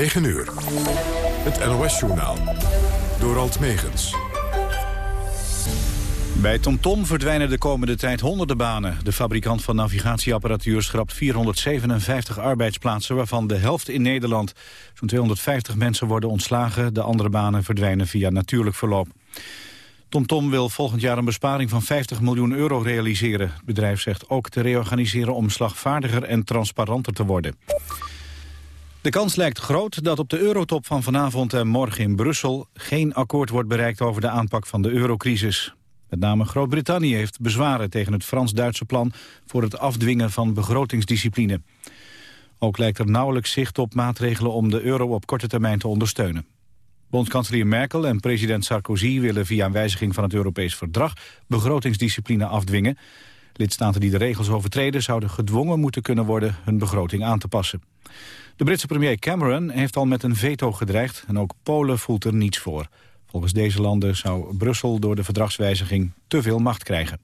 9 uur. Het NOS-journaal. Door Alt Megens. Bij TomTom verdwijnen de komende tijd honderden banen. De fabrikant van navigatieapparatuur schrapt 457 arbeidsplaatsen... waarvan de helft in Nederland. Zo'n 250 mensen worden ontslagen. De andere banen verdwijnen via natuurlijk verloop. TomTom wil volgend jaar een besparing van 50 miljoen euro realiseren. Het bedrijf zegt ook te reorganiseren om slagvaardiger en transparanter te worden. De kans lijkt groot dat op de eurotop van vanavond en morgen in Brussel... geen akkoord wordt bereikt over de aanpak van de eurocrisis. Met name Groot-Brittannië heeft bezwaren tegen het Frans-Duitse plan... voor het afdwingen van begrotingsdiscipline. Ook lijkt er nauwelijks zicht op maatregelen om de euro op korte termijn te ondersteunen. Bondskanselier Merkel en president Sarkozy willen via een wijziging van het Europees Verdrag begrotingsdiscipline afdwingen. Lidstaten die de regels overtreden zouden gedwongen moeten kunnen worden hun begroting aan te passen. De Britse premier Cameron heeft al met een veto gedreigd en ook Polen voelt er niets voor. Volgens deze landen zou Brussel door de verdragswijziging te veel macht krijgen.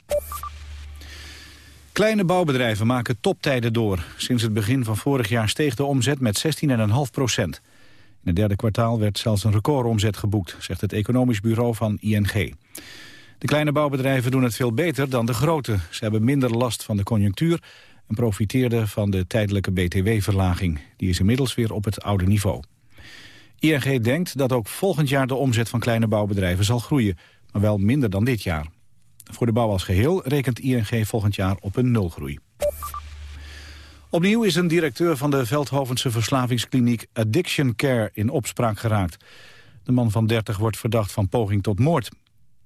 Kleine bouwbedrijven maken toptijden door. Sinds het begin van vorig jaar steeg de omzet met 16,5 procent. In het derde kwartaal werd zelfs een recordomzet geboekt, zegt het economisch bureau van ING. De kleine bouwbedrijven doen het veel beter dan de grote. Ze hebben minder last van de conjunctuur en profiteerden van de tijdelijke btw-verlaging. Die is inmiddels weer op het oude niveau. ING denkt dat ook volgend jaar de omzet van kleine bouwbedrijven zal groeien, maar wel minder dan dit jaar. Voor de bouw als geheel rekent ING volgend jaar op een nulgroei. Opnieuw is een directeur van de Veldhovense verslavingskliniek Addiction Care in opspraak geraakt. De man van 30 wordt verdacht van poging tot moord.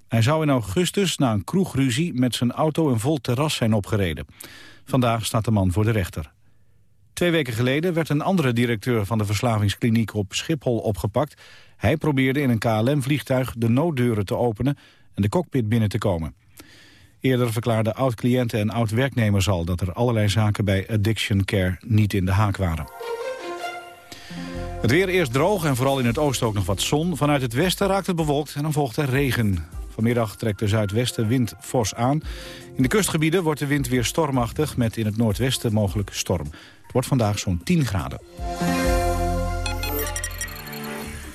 Hij zou in augustus na een kroegruzie met zijn auto een vol terras zijn opgereden. Vandaag staat de man voor de rechter. Twee weken geleden werd een andere directeur van de verslavingskliniek op Schiphol opgepakt. Hij probeerde in een KLM-vliegtuig de nooddeuren te openen en de cockpit binnen te komen. Eerder verklaarden oud-cliënten en oud-werknemers al... dat er allerlei zaken bij Addiction Care niet in de haak waren. Het weer eerst droog en vooral in het oosten ook nog wat zon. Vanuit het westen raakt het bewolkt en dan volgt er regen. Vanmiddag trekt de zuidwestenwind fors aan. In de kustgebieden wordt de wind weer stormachtig... met in het noordwesten mogelijk storm. Het wordt vandaag zo'n 10 graden.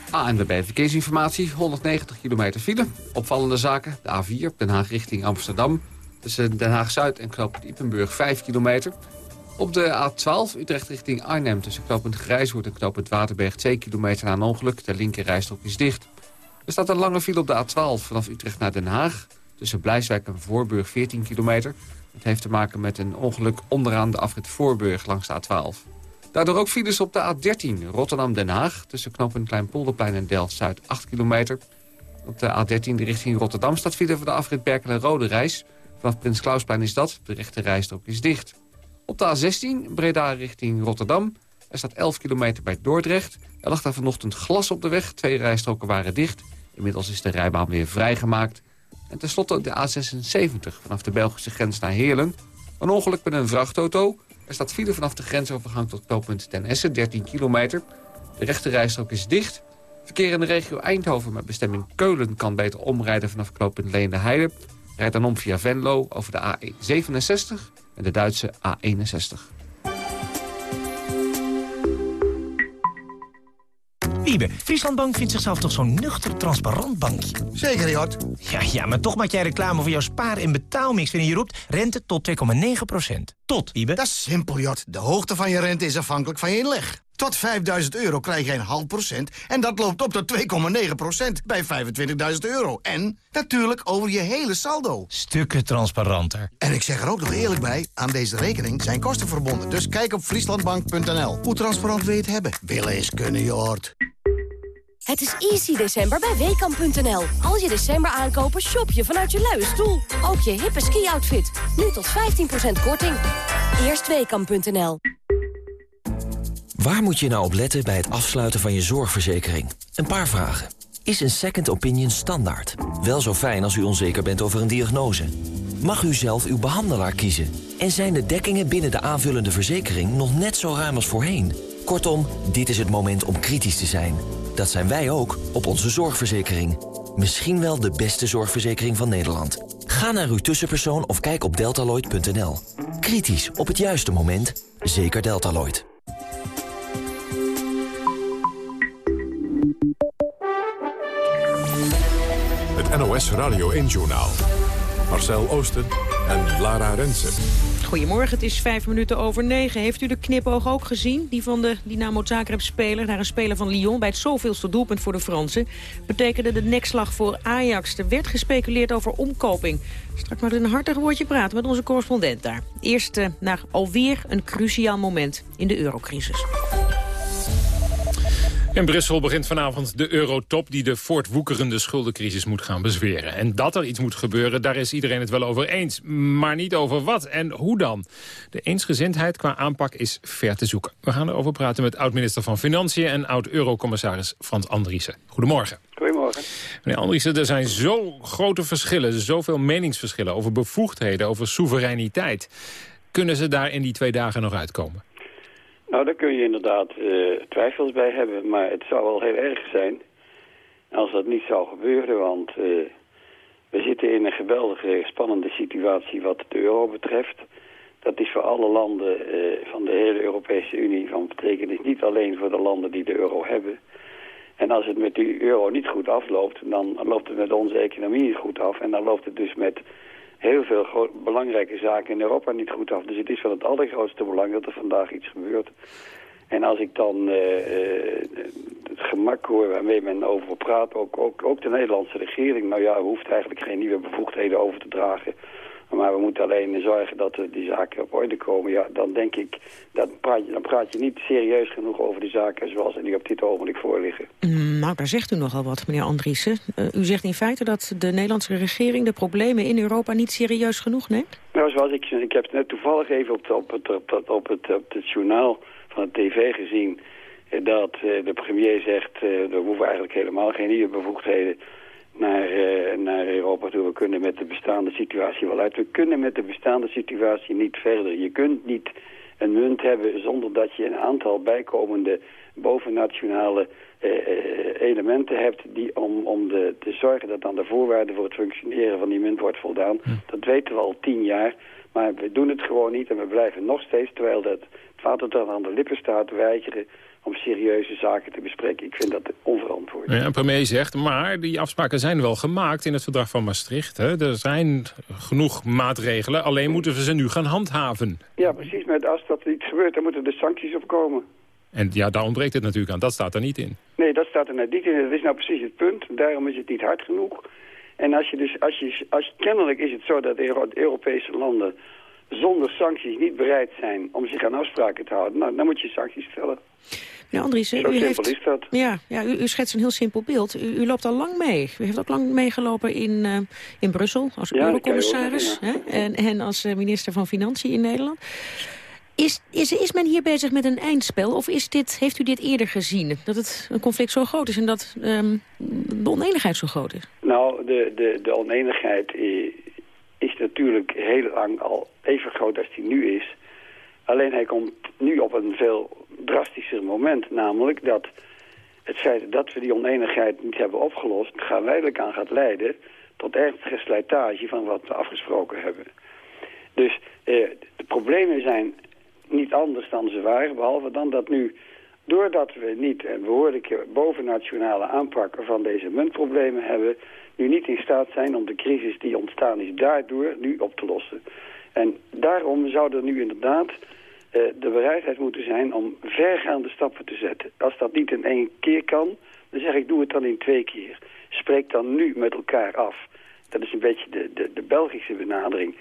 ANWB Verkeersinformatie, 190 kilometer file. Opvallende zaken, de A4, Den Haag richting Amsterdam. Tussen Den Haag-Zuid en knooppunt Ippenburg 5 kilometer. Op de A12 Utrecht richting Arnhem tussen knooppunt Grijshoort en knooppunt Waterberg 2 kilometer na een ongeluk. De linkerrijstrook is dicht. Er staat een lange file op de A12 vanaf Utrecht naar Den Haag. Tussen Blijswijk en Voorburg 14 kilometer. Het heeft te maken met een ongeluk onderaan de afrit Voorburg langs de A12. Daardoor ook files op de A13 Rotterdam-Den Haag... tussen knooppunt Kleinpolderplein en Delft-Zuid 8 kilometer. Op de A13 richting Rotterdam staat file voor de afrit Berkel Rode Reis. Vanaf Prins Klausplein is dat, de rechte rijstrook is dicht. Op de A16 Breda richting Rotterdam. Er staat 11 kilometer bij Dordrecht. Er lag daar vanochtend glas op de weg, twee rijstroken waren dicht. Inmiddels is de rijbaan weer vrijgemaakt. En tenslotte de A76 vanaf de Belgische grens naar Heerlen. Een ongeluk met een vrachtauto. Er staat file vanaf de grensovergang tot knooppunt Ten Essen, 13 kilometer. De rechte rijstrook is dicht. Verkeer in de regio Eindhoven met bestemming Keulen... kan beter omrijden vanaf knooppunt Leende Heide. Rijd dan om via Venlo over de A67 en de Duitse A61. Wiebe, Frieslandbank vindt zichzelf toch zo'n nuchter, transparant bankje? Zeker, Jort. Ja, ja, maar toch maak jij reclame voor jouw spaar- en betaalmix... wanneer je roept rente tot 2,9% Tot, Wiebe. Dat is simpel, Jort. De hoogte van je rente is afhankelijk van je inleg. Tot 5000 euro krijg je een half procent en dat loopt op tot 2,9 procent bij 25.000 euro. En natuurlijk over je hele saldo. Stukken transparanter. En ik zeg er ook nog eerlijk bij, aan deze rekening zijn kosten verbonden. Dus kijk op frieslandbank.nl. Hoe transparant wil je het hebben? Willen is kunnen, Jort. Het is easy december bij WKAM.nl. Als je december aankopen, shop je vanuit je luie stoel. Ook je hippe ski-outfit. Nu tot 15% korting. Eerst WKAM.nl. Waar moet je nou op letten bij het afsluiten van je zorgverzekering? Een paar vragen. Is een second opinion standaard? Wel zo fijn als u onzeker bent over een diagnose. Mag u zelf uw behandelaar kiezen? En zijn de dekkingen binnen de aanvullende verzekering nog net zo ruim als voorheen? Kortom, dit is het moment om kritisch te zijn. Dat zijn wij ook op onze zorgverzekering. Misschien wel de beste zorgverzekering van Nederland. Ga naar uw tussenpersoon of kijk op deltaloid.nl. Kritisch op het juiste moment. Zeker Deltaloid. NOS Radio 1-journaal. Marcel Oosten en Lara Rensen. Goedemorgen, het is vijf minuten over negen. Heeft u de knipoog ook gezien? Die van de Dynamo Zagreb-speler naar een speler van Lyon... bij het zoveelste doelpunt voor de Fransen. Betekende de nekslag voor Ajax. Er werd gespeculeerd over omkoping. Straks maar een hartig woordje praten met onze correspondent daar. Eerst uh, naar alweer een cruciaal moment in de eurocrisis. In Brussel begint vanavond de eurotop die de voortwoekerende schuldencrisis moet gaan bezweren. En dat er iets moet gebeuren, daar is iedereen het wel over eens. Maar niet over wat en hoe dan. De eensgezindheid qua aanpak is ver te zoeken. We gaan erover praten met oud-minister van Financiën en oud-eurocommissaris Frans Andriessen. Goedemorgen. Goedemorgen. Meneer Andriessen, er zijn zo grote verschillen, zoveel meningsverschillen over bevoegdheden, over soevereiniteit. Kunnen ze daar in die twee dagen nog uitkomen? Nou, daar kun je inderdaad uh, twijfels bij hebben, maar het zou wel heel erg zijn als dat niet zou gebeuren, want uh, we zitten in een geweldige spannende situatie wat de euro betreft. Dat is voor alle landen uh, van de hele Europese Unie van betekenis, niet alleen voor de landen die de euro hebben. En als het met die euro niet goed afloopt, dan loopt het met onze economie niet goed af. En dan loopt het dus met heel veel belangrijke zaken in Europa niet goed af. Dus het is van het allergrootste belang dat er vandaag iets gebeurt. En als ik dan uh, het gemak hoor waarmee men over praat, ook, ook, ook de Nederlandse regering, nou ja, hoeft eigenlijk geen nieuwe bevoegdheden over te dragen. Maar we moeten alleen zorgen dat die zaken op orde komen. Ja, dan denk ik, dat praat je, dan praat je niet serieus genoeg over die zaken zoals nu op dit ogenblik voorliggen. Nou, daar zegt u nogal wat, meneer Andriessen. Uh, u zegt in feite dat de Nederlandse regering de problemen in Europa niet serieus genoeg neemt? Nou, zoals ik, ik heb het net toevallig even op, op, het, op, het, op, het, op het journaal van de tv gezien... Eh, dat uh, de premier zegt, er hoeven eigenlijk helemaal geen nieuwe bevoegdheden naar, uh, naar Europa toe. We kunnen met de bestaande situatie wel uit. We kunnen met de bestaande situatie niet verder. Je kunt niet een munt hebben zonder dat je een aantal bijkomende bovennationale uh, elementen hebt die om, om de, te zorgen dat aan de voorwaarden voor het functioneren van die munt wordt voldaan. Hm. Dat weten we al tien jaar, maar we doen het gewoon niet en we blijven nog steeds, terwijl dat het water dan aan de lippen staat, weigeren om serieuze zaken te bespreken. Ik vind dat onverantwoord. Ja, premier zegt, maar die afspraken zijn wel gemaakt in het verdrag van Maastricht. Hè? Er zijn genoeg maatregelen, alleen moeten we ze nu gaan handhaven. Ja, precies. Maar als dat niet gebeurt, dan moeten er sancties op komen. En ja, daar ontbreekt het natuurlijk aan. Dat staat er niet in. Nee, dat staat er net niet in. Dat is nou precies het punt. Daarom is het niet hard genoeg. En als je dus, als je, als, kennelijk is het zo dat de Europese landen zonder sancties niet bereid zijn om zich aan afspraken te houden. Nou, dan moet je sancties stellen. Meneer Andriessen, Zo u simpel heeft, is dat. Ja, ja u, u, schetst een heel simpel beeld. U, u, loopt al lang mee. U heeft ook lang meegelopen in, uh, in Brussel als ja, eurocommissaris ja. en, en als minister van Financiën in Nederland. Is, is, is men hier bezig met een eindspel of is dit, heeft u dit eerder gezien? Dat het een conflict zo groot is en dat um, de oneenigheid zo groot is? Nou, de, de, de oneenigheid is natuurlijk heel lang al even groot als die nu is. Alleen hij komt nu op een veel drastischer moment. Namelijk dat het feit dat we die oneenigheid niet hebben opgelost... geleidelijk aan gaat leiden tot ernstige slijtage van wat we afgesproken hebben. Dus eh, de problemen zijn niet anders dan ze waren... behalve dan dat nu, doordat we niet een behoorlijke bovennationale aanpak van deze muntproblemen hebben... nu niet in staat zijn om de crisis die ontstaan is daardoor nu op te lossen. En daarom zou er nu inderdaad de bereidheid moeten zijn om vergaande stappen te zetten. Als dat niet in één keer kan, dan zeg ik doe het dan in twee keer. Spreek dan nu met elkaar af. Dat is een beetje de, de, de Belgische benadering.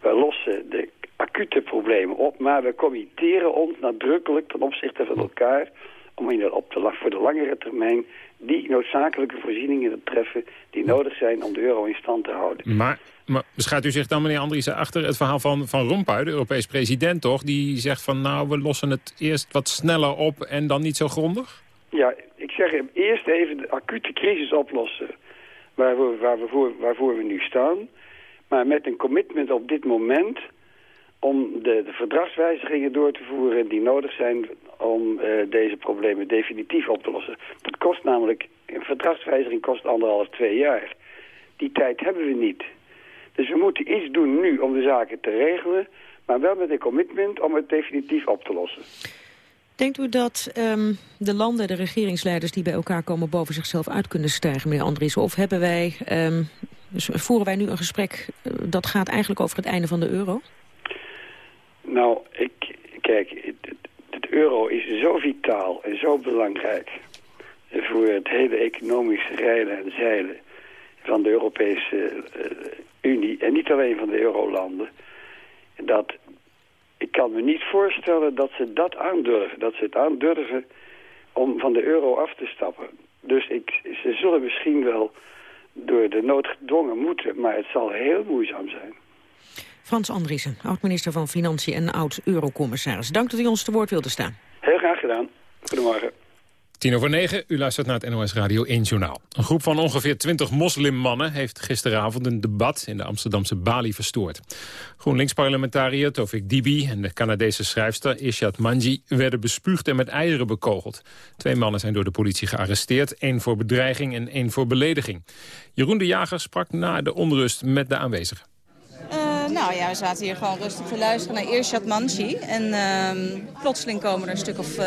We lossen de acute problemen op, maar we committeren ons nadrukkelijk ten opzichte van elkaar om in de, op de, voor de langere termijn die noodzakelijke voorzieningen te treffen die nodig zijn om de euro in stand te houden. Maar, maar u zich dan, meneer Andriessen, achter het verhaal van, van Rompuy, de Europees president toch, die zegt van nou, we lossen het eerst wat sneller op en dan niet zo grondig? Ja, ik zeg eerst even de acute crisis oplossen waarvoor, waarvoor, waarvoor we nu staan. Maar met een commitment op dit moment om de, de verdragswijzigingen door te voeren die nodig zijn om uh, deze problemen definitief op te lossen. Dat kost namelijk, een verdragswijziging kost anderhalf, twee jaar. Die tijd hebben we niet. Dus we moeten iets doen nu om de zaken te regelen, maar wel met een commitment om het definitief op te lossen. Denkt u dat ehm, de landen, de regeringsleiders die bij elkaar komen... boven zichzelf uit kunnen stijgen, meneer Andries? Of hebben wij, ehm, dus voeren wij nu een gesprek eh, dat gaat eigenlijk over het einde van de euro? Nou, ik, kijk, het, euro is zo vitaal en zo belangrijk... voor het hele economische rijden en zeilen van de Europese uh, Unie... en niet alleen van de eurolanden... dat ik kan me niet voorstellen dat ze dat aandurven. Dat ze het aandurven om van de euro af te stappen. Dus ik, ze zullen misschien wel door de nood gedwongen moeten, maar het zal heel moeizaam zijn. Frans Andriessen, oud-minister van Financiën en oud-eurocommissaris. Dank dat u ons te woord wilde staan. Heel graag gedaan. Goedemorgen. Tien over negen, u luistert naar het NOS Radio 1 Journaal. Een groep van ongeveer 20 moslimmannen heeft gisteravond een debat in de Amsterdamse Bali verstoord. GroenLinks-parlementariër Tofik Dibi en de Canadese schrijfster Ishad Manji werden bespuugd en met eieren bekogeld. Twee mannen zijn door de politie gearresteerd, één voor bedreiging en één voor belediging. Jeroen de Jager sprak na de onrust met de aanwezigen. Nou ja, we zaten hier gewoon rustig te luisteren naar Irshad Manji. En uh, plotseling komen er een stuk of uh,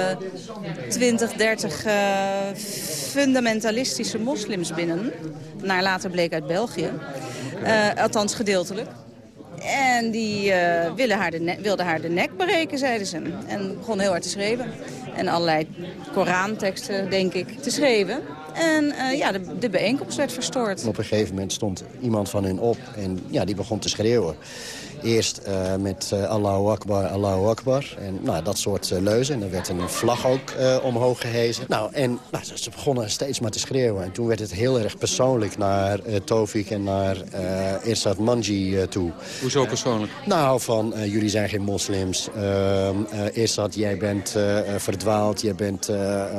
20, 30 fundamentalistische moslims binnen. Naar later bleek uit België. Uh, althans gedeeltelijk. En die uh, wilden haar de wilden haar de nek breken, zeiden ze. En begonnen heel hard te schreeuwen. En allerlei Koranteksten, denk ik, te schreeuwen. En uh, ja, de, de bijeenkomst werd verstoord. Op een gegeven moment stond iemand van hen op en ja, die begon te schreeuwen. Eerst uh, met uh, Allahu Akbar, Allahu Akbar. En nou, dat soort uh, leuzen. En er werd een vlag ook omhoog gehezen. Nou, en nou, ze begonnen steeds maar te schreeuwen. En toen werd het heel erg persoonlijk naar Tofik en naar Irsad Manji toe. Hoezo persoonlijk? nou, van jullie zijn geen moslims. Irsad, jij bent verdwaald. Je bent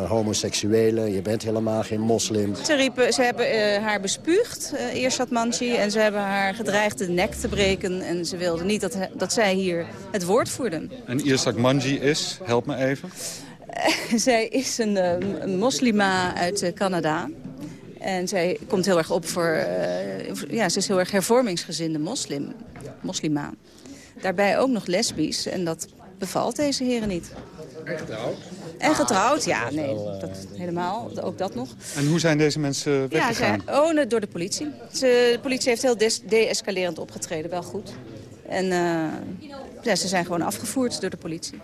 homoseksuele. Je bent helemaal geen moslim. Ze, riepen, ze hebben haar bespuugd, Irsad Manji. En ze hebben haar gedreigd de nek te breken. En ze wilden niet dat, dat zij hier het woord voerden. En Irsak Manji is, help me even. zij is een, een moslima uit Canada. En zij komt heel erg op voor... Uh, ja, ze is heel erg hervormingsgezinde moslim, moslima. Daarbij ook nog lesbisch. En dat bevalt deze heren niet. En getrouwd? En getrouwd, ja, nee, dat, helemaal, ook dat nog. En hoe zijn deze mensen weggegaan? Ja, zij, oh, door de politie. Ze, de politie heeft heel de-escalerend opgetreden, wel goed. En uh, ja, ze zijn gewoon afgevoerd door de politie.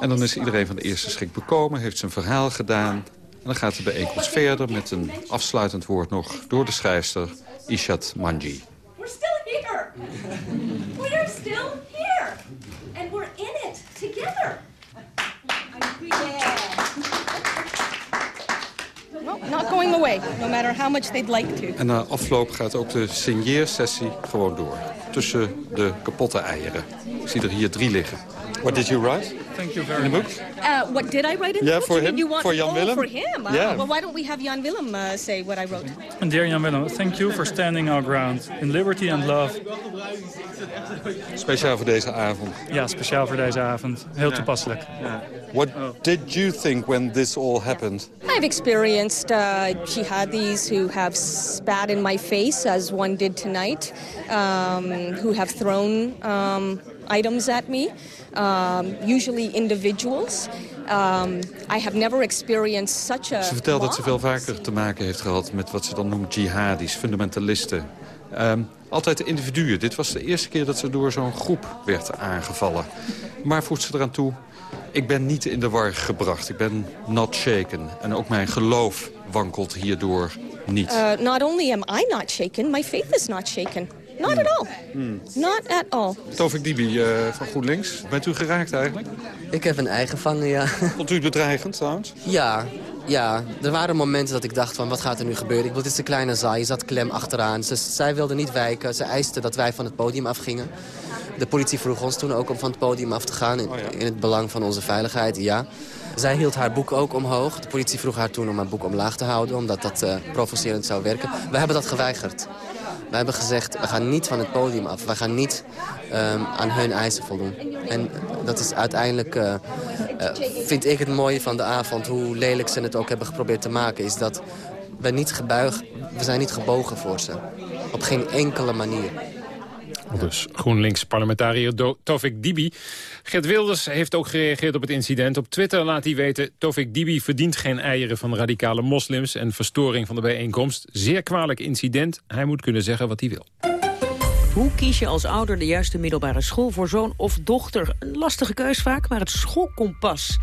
En dan is iedereen van de eerste schrik bekomen, heeft zijn verhaal gedaan. En dan gaat de bijeenkomst verder met een afsluitend woord nog door de schrijfster Ishat Manji. We're still here. We're still here. And we're in it together. Not going away, no matter how much they'd like to. En na afloop gaat ook de signeersessie gewoon door. Tussen de kapotte eieren. Ik zie er hier drie liggen. What did you write? Thank you very in the book? Uh, what did I write in yeah, the book? for him. You want, for Jan oh, Willem. for him. Uh, yeah. Well, why don't we have Jan Willem uh, say what I wrote? Dear Jan Willem, thank you for standing our ground in liberty and love. Speciaal voor deze avond. Ja, speciaal voor deze avond. Heel yeah. toepasselijk. Yeah. What did you think when this all happened? I've experienced uh, jihadis who have spat in my face, as one did tonight, um, who have thrown um, items at me, um, usually individuals. Um, I have never experienced such a Ze vertelt dat ze veel vaker te maken heeft gehad met wat ze dan noemt jihadis, fundamentalisten. Um, altijd de individuen. Dit was de eerste keer dat ze door zo'n groep werd aangevallen. Maar voegt ze eraan toe, ik ben niet in de war gebracht. Ik ben not shaken. En ook mijn geloof wankelt hierdoor niet. Uh, not only am I not shaken, my faith is not shaken. Not at all. Hmm. Not at all. Tovik Dibi uh, van GroenLinks. Bent u geraakt eigenlijk? Ik heb een eigen vangen, ja. Vond u het bedreigend trouwens? Ja, ja. Er waren momenten dat ik dacht van wat gaat er nu gebeuren? Ik bedoel, het is een kleine zaai, je zat klem achteraan. Ze, zij wilde niet wijken. Ze eiste dat wij van het podium afgingen. De politie vroeg ons toen ook om van het podium af te gaan. In, oh ja. in het belang van onze veiligheid, ja. Zij hield haar boek ook omhoog. De politie vroeg haar toen om haar boek omlaag te houden... omdat dat uh, provocerend zou werken. We hebben dat geweigerd. We hebben gezegd, we gaan niet van het podium af. We gaan niet um, aan hun eisen voldoen. En dat is uiteindelijk, uh, uh, vind ik het mooie van de avond... hoe lelijk ze het ook hebben geprobeerd te maken... is dat we niet gebuig, we zijn niet gebogen voor ze. Op geen enkele manier. Dus GroenLinks-parlementariër Tofik Dibi. Gert Wilders heeft ook gereageerd op het incident. Op Twitter laat hij weten... Tofik Dibi verdient geen eieren van radicale moslims... en verstoring van de bijeenkomst. Zeer kwalijk incident. Hij moet kunnen zeggen wat hij wil. Hoe kies je als ouder de juiste middelbare school voor zoon of dochter? Een lastige keus vaak, maar het schoolkompas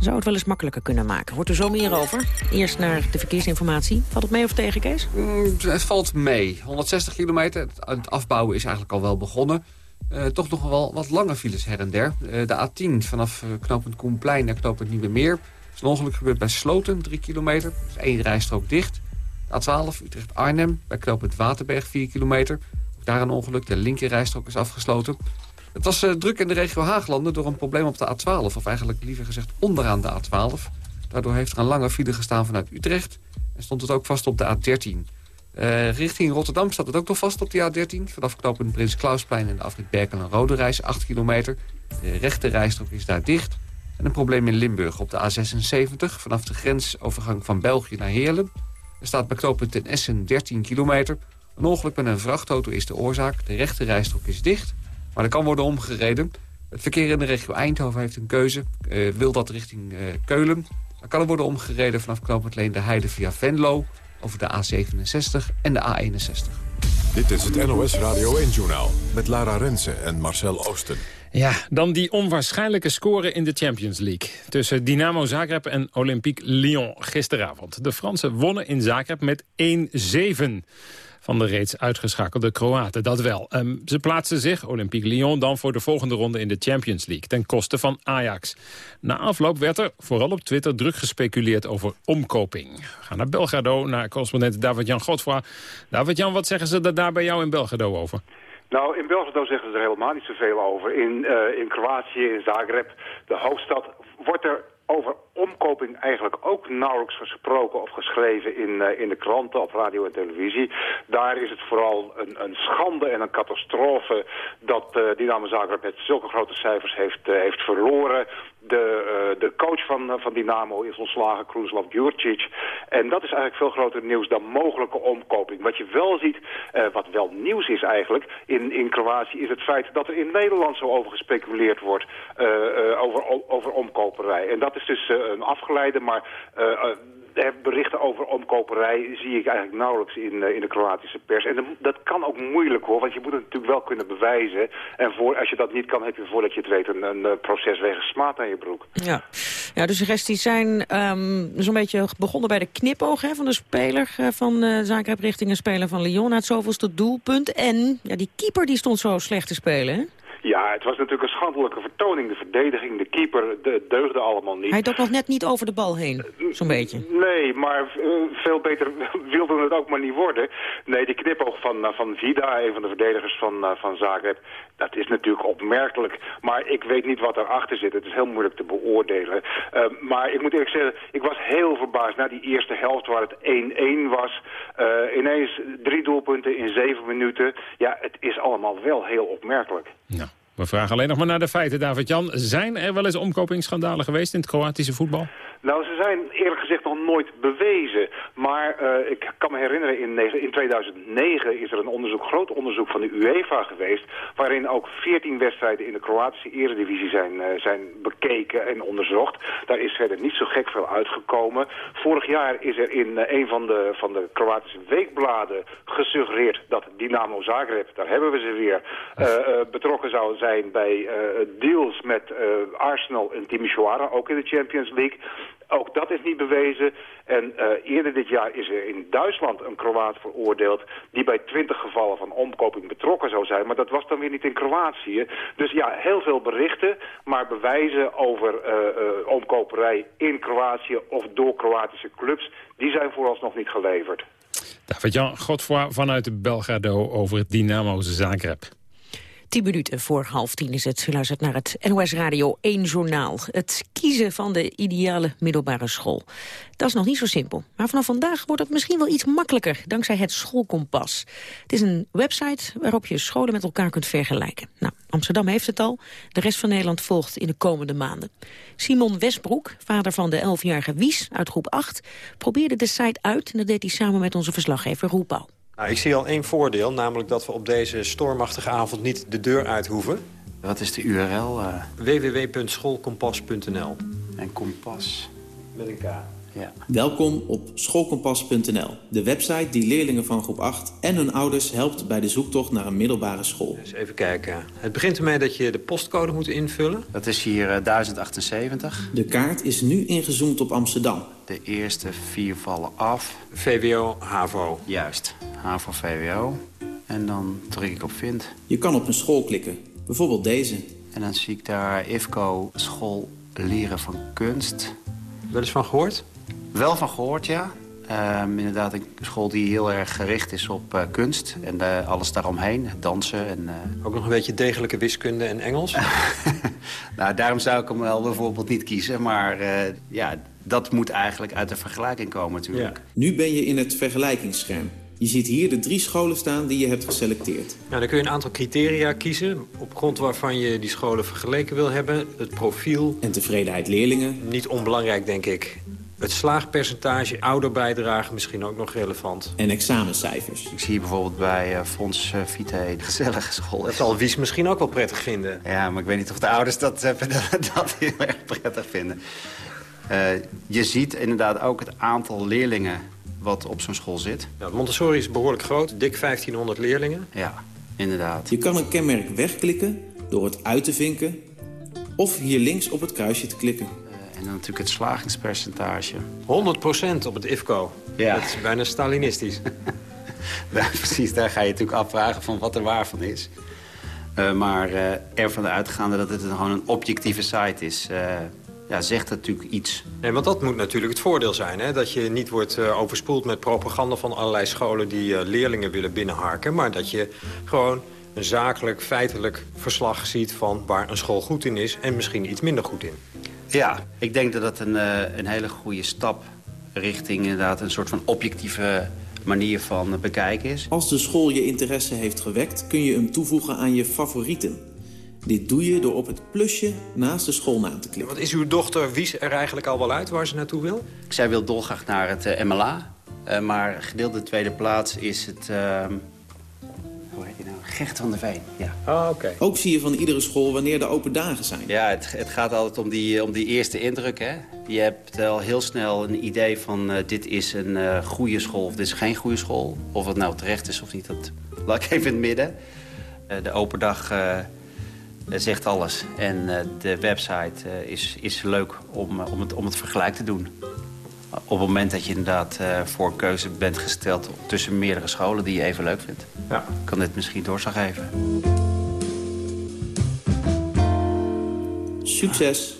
zou het wel eens makkelijker kunnen maken. Wordt er zo meer over? Eerst naar de verkeersinformatie. Valt het mee of tegen, Kees? Mm, het valt mee. 160 kilometer. Het, het afbouwen is eigenlijk al wel begonnen. Uh, toch nog wel wat lange files her en der. Uh, de A10 vanaf uh, knooppunt Koenplein naar knooppunt Nieuwe Meer. Er is ongeluk gebeurd bij Sloten, 3 kilometer. Er is één rijstrook dicht. De A12 Utrecht-Arnhem bij knooppunt Waterberg, 4 kilometer. Daar een ongeluk. De linker rijstrook is afgesloten. Het was uh, druk in de regio Haaglanden door een probleem op de A12. Of eigenlijk liever gezegd onderaan de A12. Daardoor heeft er een lange file gestaan vanuit Utrecht. En stond het ook vast op de A13. Uh, richting Rotterdam staat het ook nog vast op de A13. Vanaf knooppunt Prins Klausplein en de afrit Berkel Rode Reis, 8 kilometer. De rechte rijstrook is daar dicht. En een probleem in Limburg op de A76. Vanaf de grensovergang van België naar Heerlen. Er staat bij knooppunt ten Essen 13 kilometer. Een ongeluk met een vrachtauto is de oorzaak. De rechte rijstrook is dicht. Maar er kan worden omgereden. Het verkeer in de regio Eindhoven heeft een keuze. Uh, wil dat richting uh, Keulen. Dan kan er worden omgereden vanaf knooppunt Leen de Heide via Venlo... over de A67 en de A61. Dit is het NOS Radio 1-journaal met Lara Rensen en Marcel Oosten. Ja, dan die onwaarschijnlijke score in de Champions League. Tussen Dynamo Zagreb en Olympique Lyon gisteravond. De Fransen wonnen in Zagreb met 1-7 van de reeds uitgeschakelde Kroaten. Dat wel. Um, ze plaatsten zich, Olympique Lyon, dan voor de volgende ronde in de Champions League. Ten koste van Ajax. Na afloop werd er, vooral op Twitter, druk gespeculeerd over omkoping. We gaan naar Belgrado, naar correspondent David-Jan Godfra. David-Jan, wat zeggen ze er daar bij jou in Belgrado over? Nou, in Belgrado zeggen ze er helemaal niet zoveel over. In, uh, in Kroatië, in Zagreb, de hoofdstad, wordt er over omkoping eigenlijk ook nauwelijks gesproken of geschreven in, uh, in de kranten, op radio en televisie. Daar is het vooral een, een schande en een catastrofe dat uh, Dynamo Zagreb met zulke grote cijfers heeft, uh, heeft verloren. De, de coach van, van Dynamo is ontslagen, Kruslav Djurcic. En dat is eigenlijk veel groter nieuws dan mogelijke omkoping. Wat je wel ziet, wat wel nieuws is eigenlijk in, in Kroatië, is het feit dat er in Nederland zo over gespeculeerd wordt over, over omkoperij. En dat is dus een afgeleide, maar berichten over omkoperij zie ik eigenlijk nauwelijks in, uh, in de Kroatische pers. En dat kan ook moeilijk hoor, want je moet het natuurlijk wel kunnen bewijzen. En voor, als je dat niet kan, heb je voordat je het weet een, een proces wegens smaad aan je broek. Ja, ja dus de die zijn um, zo'n beetje begonnen bij de knipoog van de speler uh, van uh, Zagreb richting een speler van Lyon. Het zoveelste doelpunt. En ja, die keeper die stond zo slecht te spelen hè? Ja, het was natuurlijk een schandelijke vertoning. De verdediging, de keeper, de, deugde allemaal niet. Hij toch nog net niet over de bal heen, zo'n beetje. Nee, maar uh, veel beter wilde het ook maar niet worden. Nee, die knipoog van, uh, van Vida, een van de verdedigers van, van Zagreb, dat is natuurlijk opmerkelijk. Maar ik weet niet wat erachter zit. Het is heel moeilijk te beoordelen. maar ik moet eerlijk zeggen, ik was heel verbaasd. Na die eerste helft waar het 1-1 was, ineens drie doelpunten in zeven minuten. Ja, het is allemaal wel heel opmerkelijk. Ja. We vragen alleen nog maar naar de feiten, David-Jan. Zijn er wel eens omkopingsschandalen geweest in het Kroatische voetbal? Nou, ze zijn eerlijk gezegd nog nooit bewezen. Maar uh, ik kan me herinneren, in, in 2009 is er een onderzoek, groot onderzoek van de UEFA geweest... waarin ook 14 wedstrijden in de Kroatische eredivisie zijn, uh, zijn bekeken en onderzocht. Daar is verder niet zo gek veel uitgekomen. Vorig jaar is er in uh, een van de, van de Kroatische weekbladen gesuggereerd... dat Dynamo Zagreb, daar hebben we ze weer, betrokken zou zijn bij deals met Arsenal en Timisoara, ook in de Champions League... Ook dat is niet bewezen. En uh, eerder dit jaar is er in Duitsland een Kroaat veroordeeld... die bij twintig gevallen van omkoping betrokken zou zijn. Maar dat was dan weer niet in Kroatië. Dus ja, heel veel berichten, maar bewijzen over uh, uh, omkoperij in Kroatië... of door Kroatische clubs, die zijn vooralsnog niet geleverd. David-Jan Godfroy vanuit Belgrado over Dynamo Zagreb. 10 minuten voor half tien is het. U luistert naar het NOS Radio 1 Journaal. Het kiezen van de ideale middelbare school. Dat is nog niet zo simpel. Maar vanaf vandaag wordt het misschien wel iets makkelijker... dankzij het Schoolkompas. Het is een website waarop je scholen met elkaar kunt vergelijken. Nou, Amsterdam heeft het al. De rest van Nederland volgt in de komende maanden. Simon Westbroek, vader van de 11-jarige Wies uit groep 8... probeerde de site uit en dat deed hij samen met onze verslaggever Roepau. Nou, ik zie al één voordeel, namelijk dat we op deze stormachtige avond niet de deur uit hoeven. Wat is de URL? Uh... www.schoolkompas.nl En kompas? Met een K. Ja. Welkom op schoolkompas.nl, de website die leerlingen van groep 8 en hun ouders helpt bij de zoektocht naar een middelbare school. Dus even kijken. Het begint ermee dat je de postcode moet invullen. Dat is hier uh, 1078. De kaart is nu ingezoomd op Amsterdam. De eerste vier vallen af. VWO, HAVO. Juist, HAVO, VWO. En dan druk ik op Vind. Je kan op een school klikken, bijvoorbeeld deze. En dan zie ik daar IFCO School Leren van Kunst. Wel eens van gehoord? Wel van gehoord, ja. Um, inderdaad een school die heel erg gericht is op uh, kunst en uh, alles daaromheen, dansen. En, uh... Ook nog een beetje degelijke wiskunde en Engels? nou, daarom zou ik hem wel bijvoorbeeld niet kiezen. Maar ja, dat moet eigenlijk uit de vergelijking komen natuurlijk. Ja. Nu ben je in het vergelijkingsscherm. Je ziet hier de drie scholen staan die je hebt geselecteerd. Nou, dan kun je een aantal criteria kiezen... op grond waarvan je die scholen vergeleken wil hebben. Het profiel. En tevredenheid leerlingen. Niet onbelangrijk, denk ik. Het slaagpercentage, ouderbijdrage misschien ook nog relevant. En examencijfers. Ik zie hier bijvoorbeeld bij uh, Fons uh, Vitae een gezellige school. Dat zal Wies misschien ook wel prettig vinden. Ja, maar ik weet niet of de ouders dat, uh, dat heel erg prettig vinden. je ziet inderdaad ook het aantal leerlingen wat op zo'n school zit. Ja, Montessori is behoorlijk groot, dik 1500 leerlingen. Ja, inderdaad. Je kan een kenmerk wegklikken door het uit te vinken... of hier links op het kruisje te klikken. En dan natuurlijk het slagingspercentage. 100% op het IFCO. Ja. Dat is bijna Stalinistisch. precies, daar ga je natuurlijk afvragen van wat er waar van is. Uh, maar uh, ervan uitgaande dat het gewoon een objectieve site is... Uh, ja, zegt dat natuurlijk iets. Nee, want dat moet natuurlijk het voordeel zijn. Hè? Dat je niet wordt overspoeld met propaganda van allerlei scholen... die leerlingen willen binnenharken. Maar dat je gewoon een zakelijk, feitelijk verslag ziet... van waar een school goed in is en misschien iets minder goed in. Ja, ik denk dat dat een, uh, een hele goede stap richting inderdaad een soort van objectieve manier van bekijken is. Als de school je interesse heeft gewekt, kun je hem toevoegen aan je favorieten. Dit doe je door op het plusje naast de schoolnaam te klikken. Wat is uw dochter Wies er eigenlijk al wel uit waar ze naartoe wil? Zij wil dolgraag naar het uh, MLA. Uh, maar gedeelde tweede plaats is het... Hoe heet nou? Gert van der Veen. Ja. Oh, oké. Ook zie je van iedere school wanneer de open dagen zijn. Ja, het, het gaat altijd om die, om die eerste indruk. Hè? Je hebt al heel snel een idee van uh, dit is een uh, goede school of dit is geen goede school. Of het nou terecht is of niet, dat laat ik even in het midden. Uh, de open dag zegt alles. En de website is, is leuk om, om, het, om het vergelijk te doen. Op het moment dat je inderdaad uh, voor keuze bent gesteld tussen meerdere scholen die je even leuk vindt, ja. kan dit misschien doorslag geven. Succes.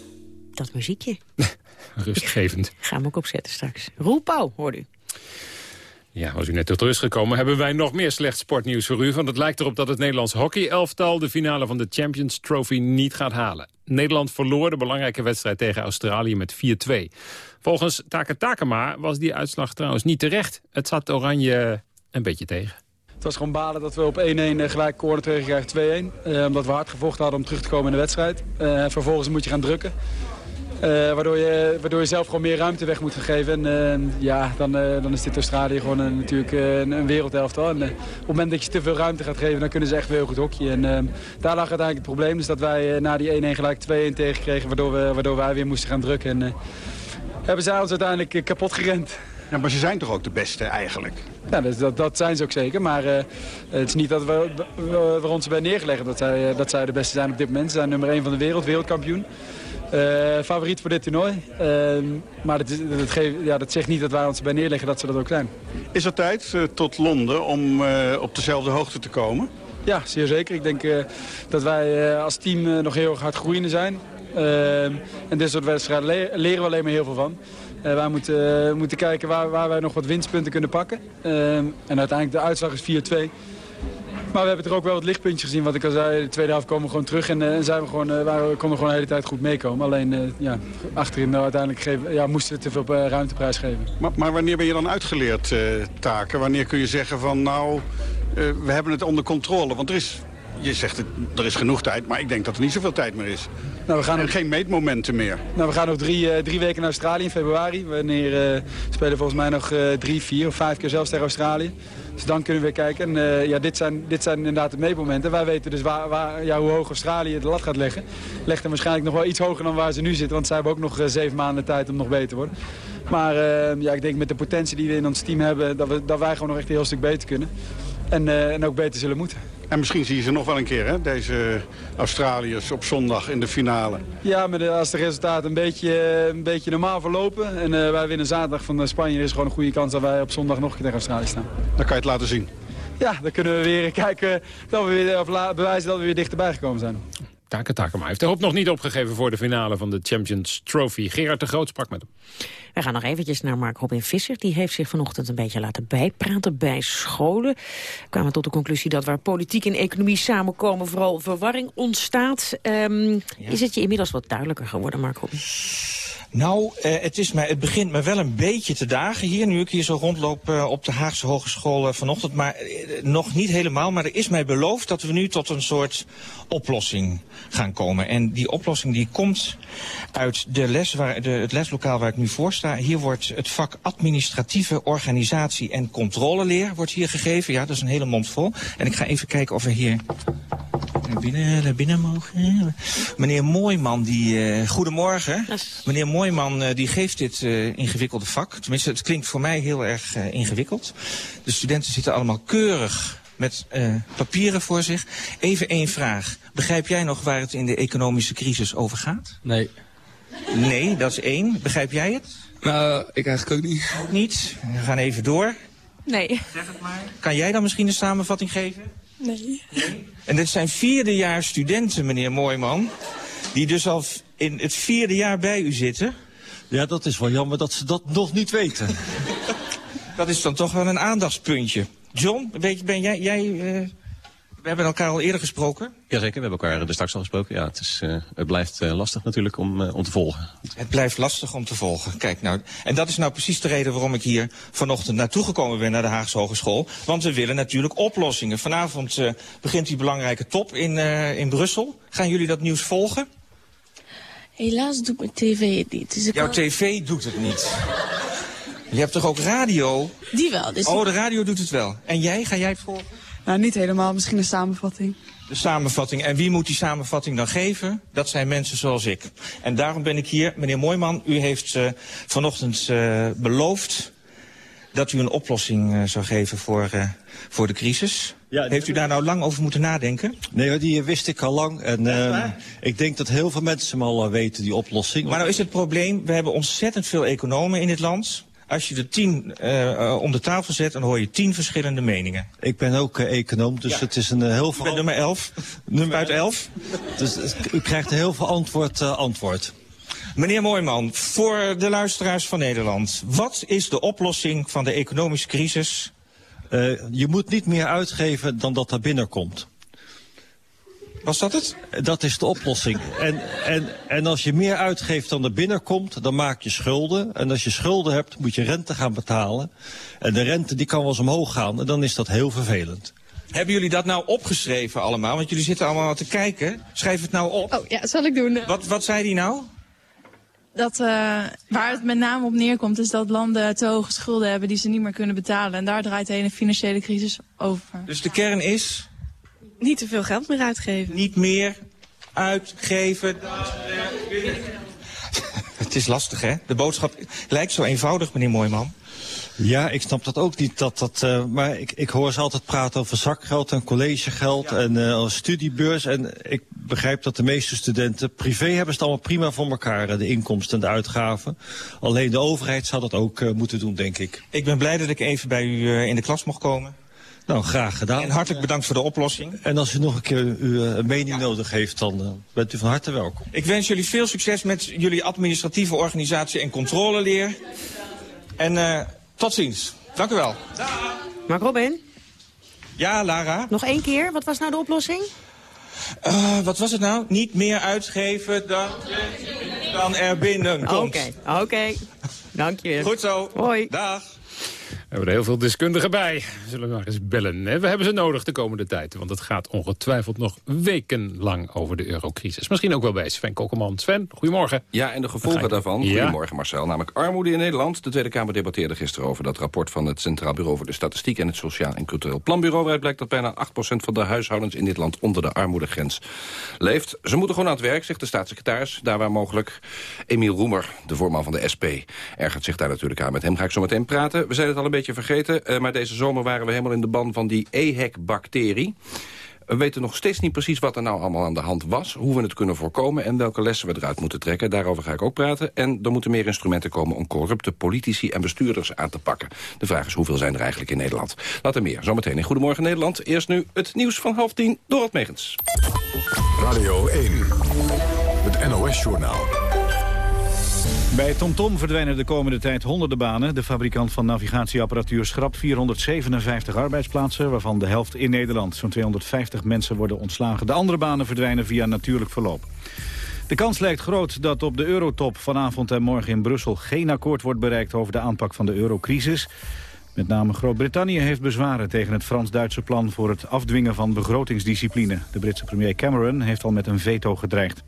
Dat muziekje. Rustgevend. Gaan we ook opzetten straks. Roel Pauw, hoort u. Ja, als u net tot rust gekomen, hebben wij nog meer slecht sportnieuws voor u. Want het lijkt erop dat het Nederlands hockey-elftal de finale van de Champions Trophy niet gaat halen. Nederland verloor de belangrijke wedstrijd tegen Australië met 4-2. Volgens Taka Takema was die uitslag trouwens niet terecht. Het zat Oranje een beetje tegen. Het was gewoon balen dat we op 1-1 gelijk corner tegen 2-1. Uh, omdat we hard gevochten hadden om terug te komen in de wedstrijd. Uh, vervolgens moet je gaan drukken. Waardoor, je, waardoor je zelf gewoon meer ruimte weg moet geven. En ja, dan, dan is dit Australië gewoon een, natuurlijk een, een wereldelftal. En op het moment dat je te veel ruimte gaat geven, dan kunnen ze echt heel goed hockey. En daar lag uiteindelijk het probleem. Dus dat wij na die 1-1 gelijk 2-1 tegenkregen, waardoor, we, waardoor wij weer moesten gaan drukken. En, hebben zij ons uiteindelijk kapot gerend. Ja, maar ze zijn toch ook de beste eigenlijk? Ja, dat, dat, dat zijn ze ook zeker. Maar uh, het is niet dat we, we, we ons bij neergelegd dat zij, dat zij de beste zijn op dit moment. Ze zijn nummer 1 van de wereld, wereldkampioen. Uh, favoriet voor dit toernooi. Uh, maar dat, dat, geeft, ja, dat zegt niet dat wij ons bij neerleggen dat ze dat ook zijn. Is er tijd tot Londen om op dezelfde hoogte te komen? Ja, zeer zeker. Ik denk dat wij als team nog heel erg hard groeiende zijn. Uh, en dit soort wedstrijden le leren we alleen maar heel veel van. Uh, wij moeten, uh, moeten kijken waar, waar wij nog wat winstpunten kunnen pakken. Uh, en uiteindelijk de uitslag is 4-2. Maar we hebben er ook wel wat lichtpuntjes gezien. Wat ik al zei, de tweede helft komen we gewoon terug. En, en zijn we gewoon, we konden gewoon de hele tijd goed meekomen. Alleen ja, achterin nou, uiteindelijk geven, ja, moesten we te veel ruimteprijs geven. Maar, maar wanneer ben je dan uitgeleerd, Taken? Wanneer kun je zeggen van nou, we hebben het onder controle? Want er is je zegt, er is genoeg tijd, maar ik denk dat er niet zoveel tijd meer is. Nou, we gaan geen meetmomenten meer. Nou, we gaan nog drie, eh, drie weken naar Australië in februari. Wanneer uh, spelen volgens mij nog uh, drie, vier of vijf keer zelfs tegen Australië. Dus dan kunnen we weer kijken. En ja, dit zijn, dit zijn inderdaad de meetmomenten. Wij weten dus waar, waar, ja, hoe hoog Australië de lat gaat leggen. Legt hem waarschijnlijk nog wel iets hoger dan waar ze nu zitten. Want zij hebben ook nog zeven maanden tijd om nog beter te worden. Maar ja, ik denk met de potentie die we in ons team hebben... dat, we, dat wij gewoon nog echt een heel stuk beter kunnen. En, en ook beter zullen moeten. En misschien zie je ze nog wel een keer, hè? deze Australiërs op zondag in de finale. Ja, maar als de resultaten een beetje, een beetje normaal verlopen... en uh, wij winnen zaterdag van Spanje... is gewoon een goede kans dat wij op zondag nog een keer tegen Australië staan. Dan kan je het laten zien. Ja, dan kunnen we weer kijken, dat we weer, of bewijzen dat we weer dichterbij gekomen zijn. Take Takema heeft de hoop nog niet opgegeven voor de finale van de Champions Trophy. Gerard de Groot sprak met hem. We gaan nog eventjes naar Mark Robin Visser. Die heeft zich vanochtend een beetje laten bijpraten bij scholen. We kwamen tot de conclusie dat waar politiek en economie samenkomen... vooral verwarring ontstaat. Um, Is het je inmiddels wat duidelijker geworden, Mark Robin? Nou, eh, het, is mij, het begint me wel een beetje te dagen hier, nu ik hier zo rondloop uh, op de Haagse Hogeschool uh, vanochtend. Maar eh, nog niet helemaal, maar er is mij beloofd dat we nu tot een soort oplossing gaan komen. En die oplossing die komt uit de les waar, de, het leslokaal waar ik nu voor sta. Hier wordt het vak administratieve organisatie en controleleer wordt hier gegeven. Ja, dat is een hele mond vol. En ik ga even kijken of we hier naar binnen, naar binnen mogen. Meneer Mooiman, die... Goedemorgen. Meneer Mooiman, uh, die geeft dit uh, ingewikkelde vak. Tenminste, het klinkt voor mij heel erg ingewikkeld. De studenten zitten allemaal keurig met papieren voor zich. Even één vraag. Begrijp jij nog waar het in de economische crisis over gaat? Nee. Nee, dat is één. Begrijp jij het? Nou, ik eigenlijk ook niet. Ook niet. We gaan even door. Nee. Zeg het maar. Kan jij dan misschien een samenvatting geven? Nee. nee. En dit zijn vierde jaar studenten, meneer Mooiman. Die dus al in het vierde jaar bij u zitten. Ja, dat is wel jammer dat ze dat nog niet weten. dat is dan toch wel een aandachtspuntje. John, weet je, ben jij... jij uh, we hebben elkaar al eerder gesproken. Jazeker, we hebben elkaar er straks al gesproken. Ja, het, is, uh, het blijft uh, lastig natuurlijk om, uh, om te volgen. Het blijft lastig om te volgen. Kijk nou, en dat is nou precies de reden waarom ik hier vanochtend naartoe gekomen ben naar de Haagse Hogeschool. Want we willen natuurlijk oplossingen. Vanavond begint die belangrijke top in, in Brussel. Gaan jullie dat nieuws volgen? Helaas doet mijn tv het niet. Dus Jouw tv doet het niet. Je hebt toch ook radio? Die wel. Dus oh, de radio doet het wel. En jij, ga jij het volgen? Nou, niet helemaal. Misschien een samenvatting. De samenvatting. En wie moet die samenvatting dan geven? Dat zijn mensen zoals ik. En daarom ben ik hier. Meneer Mooiman, u heeft uh, vanochtend uh, beloofd dat u een oplossing uh, zou geven voor, voor de crisis. Ja, Heeft u daar nou lang over moeten nadenken? Nee, die wist ik al lang. En uh, ik denk dat heel veel mensen hem al weten, die oplossing. Maar nou is het probleem, we hebben ontzettend veel economen in dit land. Als je de tien uh, om de tafel zet, dan hoor je tien verschillende meningen. Ik ben ook uh, econoom, dus ja. het is een heel veel... Ik ben nummer elf. nummer uit elf. Dus u krijgt een heel veel antwoord. antwoord. Meneer Mooiman, voor de luisteraars van Nederland. Wat is de oplossing van de economische crisis? Je moet niet meer uitgeven dan dat er binnenkomt. Was dat het? Dat is de oplossing. En, en, en als je meer uitgeeft dan er binnenkomt, dan maak je schulden. En als je schulden hebt, moet je rente gaan betalen. En de rente die kan wel eens omhoog gaan en dan is dat heel vervelend. Hebben jullie dat nou opgeschreven allemaal? Want jullie zitten allemaal te kijken. Schrijf het nou op. Oh ja, zal ik doen. Wat, wat zei die nou? Dat, uh, waar het met name op neerkomt is dat landen te hoge schulden hebben die ze niet meer kunnen betalen. En daar draait de hele financiële crisis over. Dus de kern is? Niet te veel geld meer uitgeven. Niet meer uitgeven. Het is lastig, hè? De boodschap lijkt zo eenvoudig, meneer Mooiman. Ja, ik snap dat ook niet. Dat, dat, uh, maar ik, ik hoor ze altijd praten over zakgeld en collegegeld ja. en uh, studiebeurs. En ik begrijp dat de meeste studenten privé hebben ze het allemaal prima voor elkaar, de inkomsten en de uitgaven. Alleen de overheid zou dat ook uh, moeten doen, denk ik. Ik ben blij dat ik even bij u in de klas mocht komen. Nou, graag gedaan. En hartelijk bedankt voor de oplossing. En als u nog een keer uw mening ja. nodig heeft, dan bent u van harte welkom. Ik wens jullie veel succes met jullie administratieve organisatie en controleleer. En tot ziens. Dank u wel. Mark Robin? Ja, Lara? Nog één keer. Wat was nou de oplossing? Uh, wat was het nou? Niet meer uitgeven dan, dan er binnen komt. Oké, okay. oké. Okay. Dank je. Goed zo. Hoi. Dag. We hebben er heel veel deskundigen bij. Zullen we maar eens bellen. We hebben ze nodig de komende tijd. Want het gaat ongetwijfeld nog wekenlang over de eurocrisis. Misschien ook wel bij Sven Kokkelman. Sven, goedemorgen. Ja, en de gevolgen daarvan. Ja. Goedemorgen Marcel. Namelijk armoede in Nederland. De Tweede Kamer debatteerde gisteren over dat rapport van het Centraal Bureau voor de Statistiek en het Sociaal en Cultureel Planbureau. Waaruit blijkt dat bijna 8% van de huishoudens in dit land onder de armoedegrens leeft. Ze moeten gewoon aan het werk, zegt de staatssecretaris. Daar waar mogelijk. Emiel Roemer, de voorman van de SP, ergert zich daar natuurlijk aan. Met hem ga ik zo meteen praten. We zijn het al een beetje vergeten, eh, maar deze zomer waren we helemaal in de ban van die EHEC-bacterie. We weten nog steeds niet precies wat er nou allemaal aan de hand was... hoe we het kunnen voorkomen en welke lessen we eruit moeten trekken. Daarover ga ik ook praten. En er moeten meer instrumenten komen om corrupte politici en bestuurders aan te pakken. De vraag is hoeveel zijn er eigenlijk in Nederland? Later meer, zometeen in Goedemorgen Nederland. Eerst nu het nieuws van half tien, Dorot Megens. Radio 1, het NOS-journaal. Bij TomTom verdwijnen de komende tijd honderden banen. De fabrikant van navigatieapparatuur schrapt 457 arbeidsplaatsen... waarvan de helft in Nederland. Zo'n 250 mensen worden ontslagen. De andere banen verdwijnen via natuurlijk verloop. De kans lijkt groot dat op de eurotop vanavond en morgen in Brussel... geen akkoord wordt bereikt over de aanpak van de eurocrisis. Met name Groot-Brittannië heeft bezwaren tegen het Frans-Duitse plan... voor het afdwingen van begrotingsdiscipline. De Britse premier Cameron heeft al met een veto gedreigd.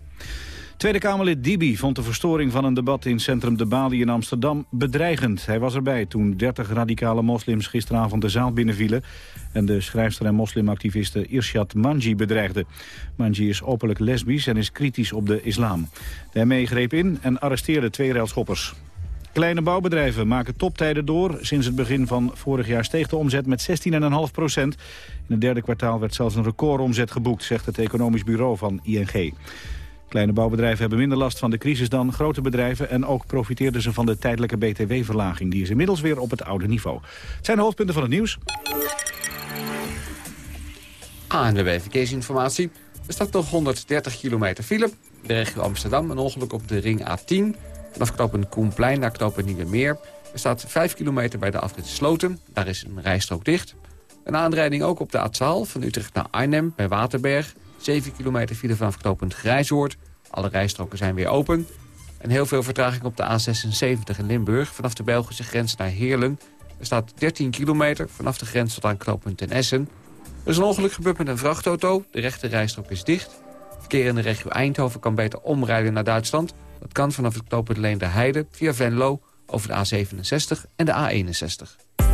Tweede Kamerlid Dibi vond de verstoring van een debat in centrum De Bali in Amsterdam bedreigend. Hij was erbij toen 30 radicale moslims gisteravond de zaal binnenvielen... en de schrijfster en moslimactiviste Irshad Manji bedreigde. Manji is openlijk lesbisch en is kritisch op de islam. De ME greep in en arresteerde twee railschoppers. Kleine bouwbedrijven maken toptijden door. Sinds het begin van vorig jaar steeg de omzet met 16,5 procent. In het derde kwartaal werd zelfs een recordomzet geboekt, zegt het economisch bureau van ING. Kleine bouwbedrijven hebben minder last van de crisis dan grote bedrijven... en ook profiteerden ze van de tijdelijke btw-verlaging. Die is inmiddels weer op het oude niveau. Het zijn de hoofdpunten van het nieuws. ANWB Verkeersinformatie. Er staat nog 130 kilometer file. De regio Amsterdam, een ongeluk op de ring A10. Vanaf knooppunt Koenplein naar knooppunt Nieuwe Meer. Er staat 5 kilometer bij de afrit Sloten. Daar is een rijstrook dicht. Een aanrijding ook op de A12 van Utrecht naar Arnhem bij Waterberg. 7 kilometer file vanaf knooppunt Grijzoord. Alle rijstroken zijn weer open. En heel veel vertraging op de A76 in Limburg. Vanaf de Belgische grens naar Heerlen. Er staat 13 kilometer vanaf de grens tot aan knooppunt Ten Essen. Er is een ongeluk gebeurd met een vrachtauto. De rechte rijstrook is dicht. Verkeer in de regio Eindhoven kan beter omrijden naar Duitsland. Dat kan vanaf het knooppunt Leende Heide via Venlo over de A67 en de A61.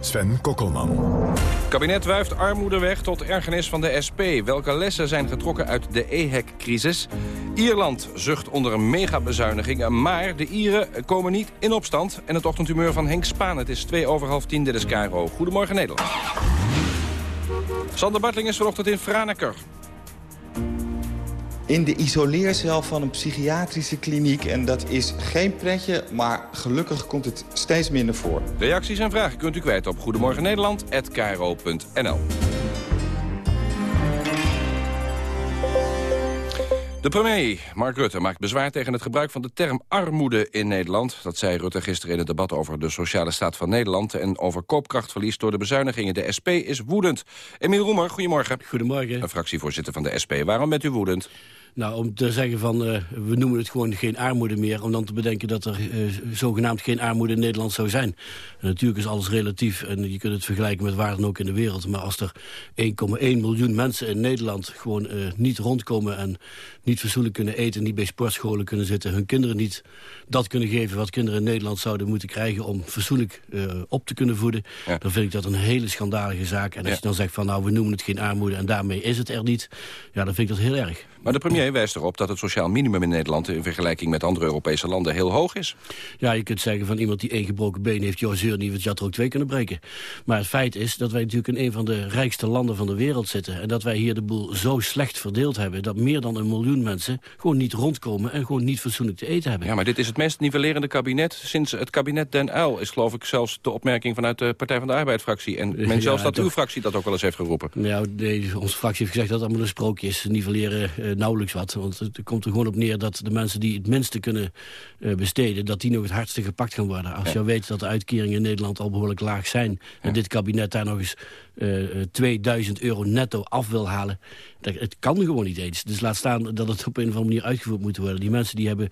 Sven Kokkelman. Het kabinet wuift armoede weg tot ergernis van de SP. Welke lessen zijn getrokken uit de EHEC-crisis? Ierland zucht onder een megabezuiniging, maar de Ieren komen niet in opstand. En het ochtendhumeur van Henk Spaan. Het is twee over half tien, dit is Cairo. Goedemorgen Nederland. Sander Bartling is vanochtend in Franeker. In de isoleercel van een psychiatrische kliniek. En dat is geen pretje, maar gelukkig komt het steeds minder voor. Reacties en vragen kunt u kwijt op Goedemorgen Nederland@kro.nl. De premier, Mark Rutte, maakt bezwaar tegen het gebruik van de term armoede in Nederland. Dat zei Rutte gisteren in het debat over de sociale staat van Nederland... en over koopkrachtverlies door de bezuinigingen. De SP is woedend. Emiel Roemer, goedemorgen. Goedemorgen. Een fractievoorzitter van de SP. Waarom bent u woedend? Nou, om te zeggen van, eh, we noemen het gewoon geen armoede meer... om dan te bedenken dat er eh, zogenaamd geen armoede in Nederland zou zijn. Natuurlijk is alles relatief en je kunt het vergelijken met waar dan ook in de wereld. Maar als er 1,1 miljoen mensen in Nederland gewoon eh, niet rondkomen... en niet fatsoenlijk kunnen eten, niet bij sportscholen kunnen zitten... hun kinderen niet dat kunnen geven wat kinderen in Nederland zouden moeten krijgen... om fatsoenlijk eh, op te kunnen voeden... dan vind ik dat een hele schandalige zaak. En als Ja. je dan zegt van nou, we noemen het geen armoede... en daarmee is het er niet, ja, dan vind ik dat heel erg. Maar de premier wijst erop dat het sociaal minimum in Nederland... in vergelijking met andere Europese landen heel hoog is. Ja, je kunt zeggen van iemand die één gebroken been heeft... joh, zeur niet, want je had er ook twee kunnen breken. Maar het feit is dat wij natuurlijk in een van de rijkste landen van de wereld zitten... en dat wij hier de boel zo slecht verdeeld hebben... dat meer dan een miljoen mensen gewoon niet rondkomen... en gewoon niet fatsoenlijk te eten hebben. Ja, maar dit is het meest nivellerende kabinet sinds het kabinet Den Uyl... is geloof ik zelfs de opmerking vanuit de Partij van de Arbeid-fractie. En men Ja, zelfs dat toch. uw fractie dat ook wel eens heeft geroepen. Nou, nee, onze fractie heeft gezegd dat het allemaal een sprookje is. Nivelleren eh, nauwelijks wat. Want het komt er gewoon op neer dat de mensen die het minste kunnen uh, besteden... dat die nog het hardste gepakt gaan worden. Als je weet dat de uitkeringen in Nederland al behoorlijk laag zijn... en dit kabinet daar nog eens uh, 2000 euro netto af wil halen... Dat, het kan gewoon niet eens. Dus laat staan dat het op een of andere manier uitgevoerd moet worden. Die mensen die hebben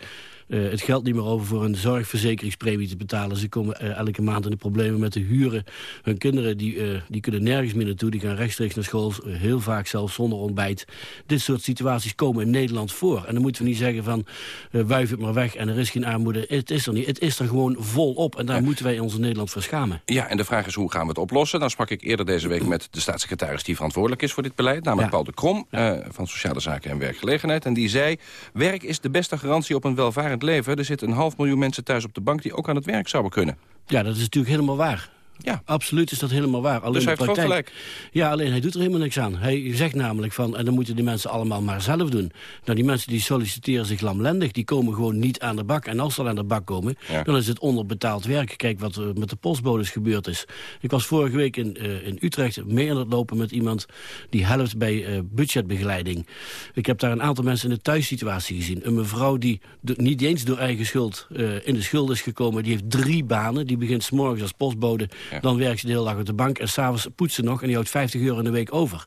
uh, het geld niet meer over voor een zorgverzekeringspremie te betalen. Ze komen uh, elke maand in de problemen met de huren. Hun kinderen die, uh, die kunnen nergens meer naartoe. Die gaan rechtstreeks naar school. heel vaak zelfs zonder ontbijt. Dit soort situaties komen in Nederland voor. En dan moeten we niet zeggen van wuif het maar weg en er is geen armoede. Het is er niet. Het is er gewoon volop. En daar moeten wij ons in Nederland voor schamen. Ja, en de vraag is hoe gaan we het oplossen? Dan sprak ik eerder deze week met de staatssecretaris die verantwoordelijk is voor dit beleid. Namelijk Paul de Krom van Sociale Zaken en Werkgelegenheid. En die zei, werk is de beste garantie op een welvarend leven. Er zitten een half miljoen mensen thuis op de bank die ook aan het werk zouden kunnen. Ja, dat is natuurlijk helemaal waar. Ja. Absoluut is dat helemaal waar. Alleen dus hij heeft praktijk, gelijk. Ja, alleen hij doet er helemaal niks aan. Hij zegt namelijk van, en dan moeten die mensen allemaal maar zelf doen. Nou, die mensen die solliciteren zich lamlendig, die komen gewoon niet aan de bak. En als ze aan de bak komen, dan is het onderbetaald werk. Kijk wat er met de postbodes gebeurd is. Ik was vorige week in, uh, in Utrecht mee aan het lopen met iemand die helpt bij uh, budgetbegeleiding. Ik heb daar een aantal mensen in de thuissituatie gezien. Een mevrouw die niet eens door eigen schuld uh, in de schuld is gekomen, die heeft drie banen. Die begint s morgens als postbode dan werkt ze de hele dag op de bank en s'avonds poetst ze nog... en die houdt 50 euro in de week over.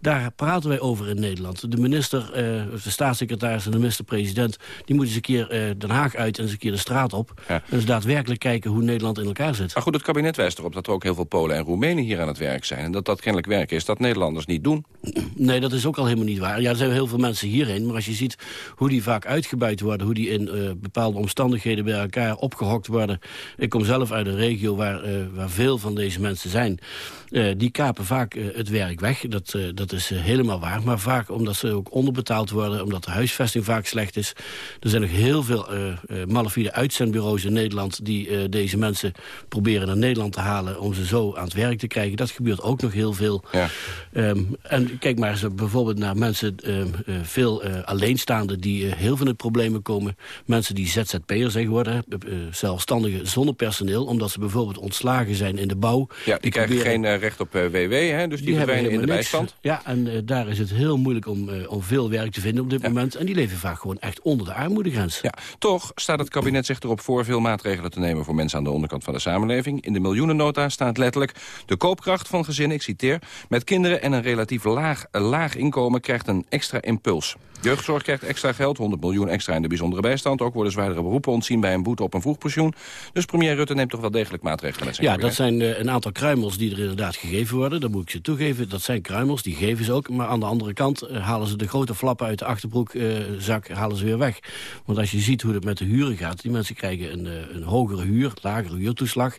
Daar praten wij over in Nederland. De minister, uh, de staatssecretaris en de minister-president... die moeten eens een keer uh, Den Haag uit en eens een keer de straat op. Ja. En dus daadwerkelijk kijken hoe Nederland in elkaar zit. Maar goed, het kabinet wijst erop dat er ook heel veel Polen en Roemenen hier aan het werk zijn. En dat dat kennelijk werk is dat Nederlanders niet doen. Nee, dat is ook al helemaal niet waar. Ja, er zijn heel veel mensen hierheen. Maar als je ziet hoe die vaak uitgebuit worden... hoe die in uh, bepaalde omstandigheden bij elkaar opgehokt worden. Ik kom zelf uit een regio waar, waar veel veel van deze mensen zijn... Uh, die kapen vaak uh, het werk weg. Dat, uh, dat is helemaal waar. Maar vaak omdat ze ook onderbetaald worden. Omdat de huisvesting vaak slecht is. Er zijn nog heel veel malafide uitzendbureaus in Nederland... die deze mensen proberen naar Nederland te halen... om ze zo aan het werk te krijgen. Dat gebeurt ook nog heel veel. Ja. Um, en kijk maar eens bijvoorbeeld naar mensen... Um, veel alleenstaanden die heel veel in problemen komen. Mensen die ZZP'er zijn geworden. zelfstandigen zonder personeel. Omdat ze bijvoorbeeld ontslagen zijn in de bouw. Ja, die, die krijgen geen recht op WW, eh, hè? dus die, die verdwijnen in de niks. bijstand. Ja, en uh, daar is het heel moeilijk om, om veel werk te vinden op dit ja. moment. En die leven vaak gewoon echt onder de armoedegrens. Ja, toch staat het kabinet zich erop voor veel maatregelen te nemen... voor mensen aan de onderkant van de samenleving. In de miljoenennota staat letterlijk... de koopkracht van gezinnen, ik citeer... met kinderen en een relatief laag, laag inkomen krijgt een extra impuls. Jeugdzorg krijgt extra geld, 100 miljoen extra in de bijzondere bijstand. Ook worden zwaardere beroepen ontzien bij een boete op een vroegpensioen. Dus premier Rutte neemt toch wel degelijk maatregelen met zijn Ja, dat zijn uh, een aantal kruimels die er inderdaad gegeven worden. Dat moet ik ze toegeven. Dat zijn kruimels, die geven ze ook. Maar aan de andere kant uh, halen ze de grote flappen uit de achterbroekzak uh, halen ze weer weg. Want als je ziet hoe het met de huren gaat... die mensen krijgen een, een hogere huur, lagere huurtoeslag.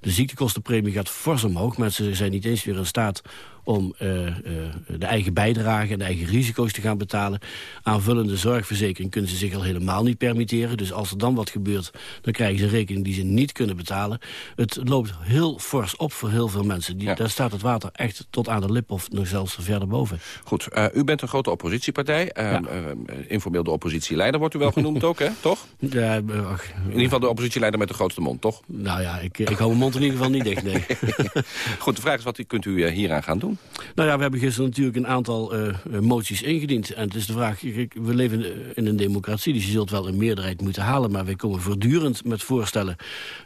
De ziektekostenpremie gaat fors omhoog. Mensen zijn niet eens weer in staat om uh, uh, de eigen bijdrage en de eigen risico's te gaan betalen. Aanvullende zorgverzekering kunnen ze zich al helemaal niet permitteren. Dus als er dan wat gebeurt, dan krijgen ze een rekening die ze niet kunnen betalen. Het loopt heel fors op voor heel veel mensen. Die, ja. Daar staat het water echt tot aan de lip of nog zelfs verder boven. Goed, uh, u bent een grote oppositiepartij. Ja. informeel de oppositieleider wordt u wel genoemd ook, hè? toch? Ja, in ieder geval de oppositieleider met de grootste mond, toch? Nou ja, ik, ik hou mijn mond in ieder geval niet dicht, nee. Goed, de vraag is wat kunt u hieraan gaan doen? Nou ja, we hebben gisteren natuurlijk een aantal uh, moties ingediend. En het is de vraag, we leven in een democratie, dus je zult wel een meerderheid moeten halen. Maar wij komen voortdurend met voorstellen.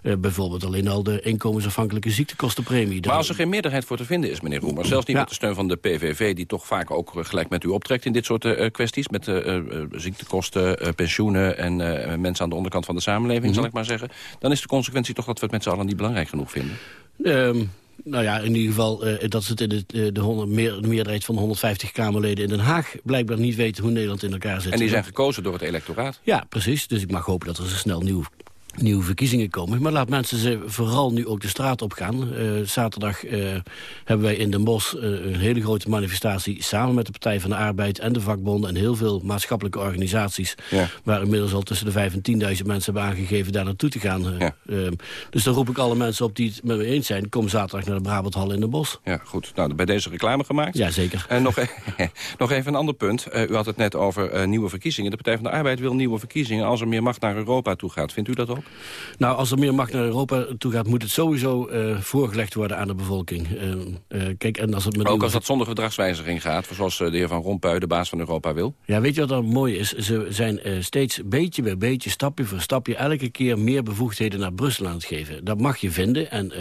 Uh, bijvoorbeeld alleen al de inkomensafhankelijke ziektekostenpremie. Maar als er geen meerderheid voor te vinden is, meneer Roemer... zelfs niet ja. met de steun van de PVV, die toch vaak ook gelijk met u optrekt... in dit soort uh, kwesties, met ziektekosten, pensioenen... en mensen aan de onderkant van de samenleving, mm -hmm. zal ik maar zeggen... dan is de consequentie toch dat we het met z'n allen niet belangrijk genoeg vinden. Um, nou ja, in ieder geval uh, dat ze het in de, de, de, 100, meer, de, meerderheid van de 150 Kamerleden in Den Haag... blijkbaar niet weten hoe Nederland in elkaar zit. En die zijn gekozen door het electoraat? Ja, precies. Dus ik mag hopen dat er zo snel nieuw nieuwe verkiezingen komen. Maar laat mensen ze vooral nu ook de straat op gaan. Uh, zaterdag uh, hebben wij in Den Bosch uh, een hele grote manifestatie... samen met de Partij van de Arbeid en de vakbonden... en heel veel maatschappelijke organisaties... Ja. waar inmiddels al tussen de 5 en 10.000 mensen hebben aangegeven... daar naartoe te gaan. Ja. dus dan roep ik alle mensen op die het met me eens zijn... kom zaterdag naar de Brabanthal in Den Bosch. Ja, goed. Nou, bij deze reclame gemaakt. Ja, zeker. En nog, e nog even een ander punt. u had het net over nieuwe verkiezingen. De Partij van de Arbeid wil nieuwe verkiezingen... als er meer macht naar Europa toe gaat. Vindt u dat ook? Nou, als er meer macht naar Europa toe gaat... moet het sowieso uh, voorgelegd worden aan de bevolking. Uh, uh, kijk, en als het met Ook als dat zonder verdragswijziging gaat... zoals de heer Van Rompuy, de baas van Europa, wil? Ja, weet je wat dan mooi is? Ze zijn steeds beetje bij beetje, stapje voor stapje... elke keer meer bevoegdheden naar Brussel aan het geven. Dat mag je vinden. En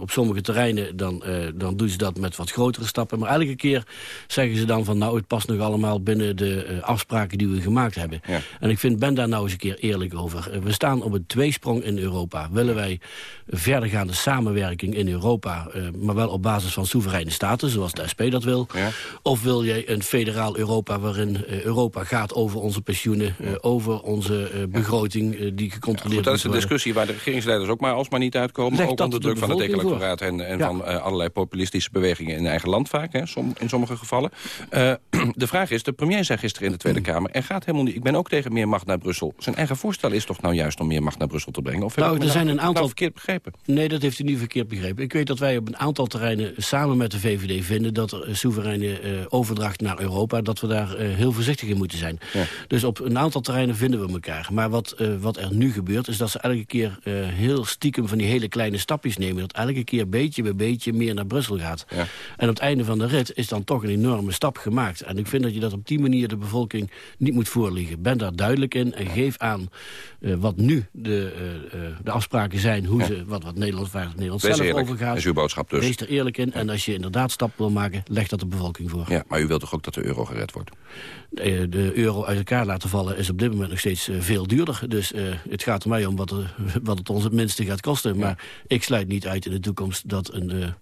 op sommige terreinen dan, dan doen ze dat met wat grotere stappen. Maar elke keer zeggen ze dan van... nou, het past nog allemaal binnen de afspraken die we gemaakt hebben. Ja. En ik vind, ben daar nou eens een keer eerlijk over. we staan op een tweesprong in Europa. Willen wij verdergaande samenwerking in Europa... Uh, maar wel op basis van soevereine staten, zoals de SP dat wil? Ja. Of wil jij een federaal Europa waarin uh, Europa gaat over onze pensioenen... Uh, over onze begroting die gecontroleerd ja, Dat is een discussie waar de regeringsleiders ook maar alsmaar niet uitkomen. Leg ook onder druk van het electoraat en, en van allerlei populistische bewegingen in eigen land vaak, hè, som, in sommige gevallen. de vraag is, de premier zei gisteren in de Tweede Kamer... er gaat helemaal niet, ik ben ook tegen meer macht naar Brussel. Zijn eigen voorstel is toch nou juist om meer macht naar Brussel te brengen? Of nou, er zijn een aantal... Nou verkeerd begrepen? Nee, dat heeft u niet verkeerd begrepen. Ik weet dat wij op een aantal terreinen samen met de VVD vinden... dat er soevereine uh, overdracht naar Europa... dat we daar uh, heel voorzichtig in moeten zijn. Ja. Dus op een aantal terreinen vinden we elkaar. Maar wat, uh, wat er nu gebeurt, is dat ze elke keer heel stiekem... van die hele kleine stapjes nemen. Dat elke keer beetje bij beetje meer naar Brussel gaat. Ja. En op het einde van de rit is dan toch een enorme stap gemaakt. En ik vind dat je dat op die manier de bevolking niet moet voorliggen. Ben daar duidelijk in en geef aan wat nu de, de afspraken zijn... hoe ze, wat, wat Nederland, waar het Nederland Wees zelf eerlijk. over gaat. is uw boodschap dus. Wees er eerlijk in. En als je inderdaad stap wil maken, leg dat de bevolking voor. Ja, maar u wilt toch ook dat de euro gered wordt? De, de euro uit elkaar laten vallen is op dit moment nog steeds veel duurder. Dus het gaat er mij om wat, er, wat het ons het minste gaat kosten. Ja. Maar ik sluit niet uit in de toekomst dat een...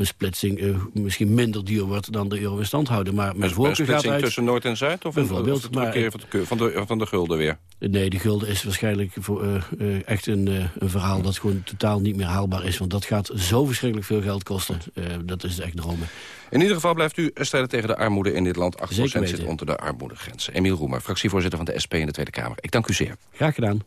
Een splitsing uh, misschien minder duur wordt dan de euro in stand houden. Maar mijn een, een splitsing uit, tussen Noord en Zuid? Of bijvoorbeeld, een terugkeer van, de, van, de, van de gulden weer? Nee, de gulden is waarschijnlijk voor, uh, uh, echt een, een, verhaal dat gewoon totaal niet meer haalbaar is. Want dat gaat zo verschrikkelijk veel geld kosten. dat is echt dromen. In ieder geval blijft u strijden tegen de armoede in dit land. 8% zit onder de armoedegrens. Emiel Roemer, fractievoorzitter van de SP in de Tweede Kamer. Ik dank u zeer. Graag gedaan.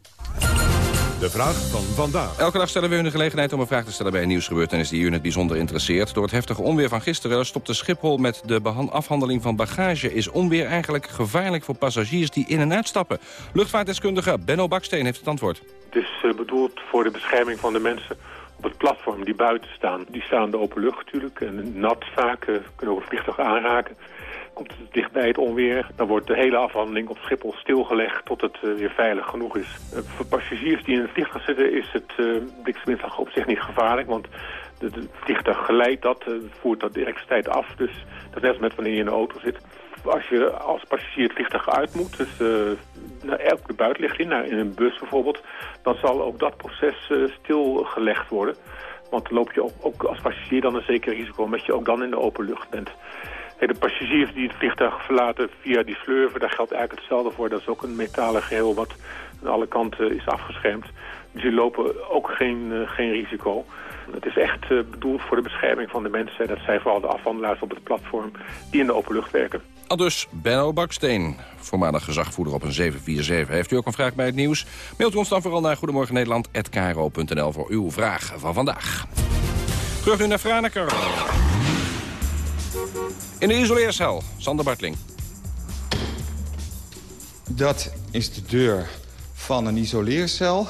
De vraag van vandaag. Elke dag stellen we u de gelegenheid om een vraag te stellen bij een nieuwsgebeurtenis die u in het bijzonder interesseert. Door het heftige onweer van gisteren stopte Schiphol met de afhandeling van bagage. Is onweer eigenlijk gevaarlijk voor passagiers die in en uitstappen? Luchtvaartdeskundige Benno Baksteen heeft het antwoord. Het is uh, bedoeld voor de bescherming van de mensen op het platform die buiten staan. Die staan in de open lucht natuurlijk en nat vaak, uh, kunnen ook een vliegtuig aanraken. Komt het dichtbij het onweer, dan wordt de hele afhandeling op Schiphol stilgelegd tot het uh, weer veilig genoeg is. Uh, voor passagiers die in het vliegtuig zitten is het uh, op zich niet gevaarlijk, want het vliegtuig geleidt dat, voert dat de elektriciteit af. Dus dat is net als met wanneer je in de auto zit. Als je als passagier het vliegtuig uit moet, dus naar elke buitenlicht in, naar, in een bus bijvoorbeeld, dan zal ook dat proces stilgelegd worden. Want loop je ook, ook als passagier dan een zeker risico, omdat je ook dan in de open lucht bent. De passagiers die het vliegtuig verlaten via die slurven, daar geldt eigenlijk hetzelfde voor. Dat is ook een metalen geheel wat aan alle kanten is afgeschermd. Dus die lopen ook geen, uh, geen risico. Het is echt uh, bedoeld voor de bescherming van de mensen. Dat zijn vooral de afhandelaars op het platform die in de open lucht werken. Al dus Benno Baksteen, voormalig gezagvoerder op een 747. Heeft u ook een vraag bij het nieuws? Mailt u ons dan vooral naar Goedemorgen Nederland@kro.nl voor uw vraag van vandaag. Terug nu naar Franeker. In de isoleercel, Sander Bartling. Dat is de deur van een isoleercel.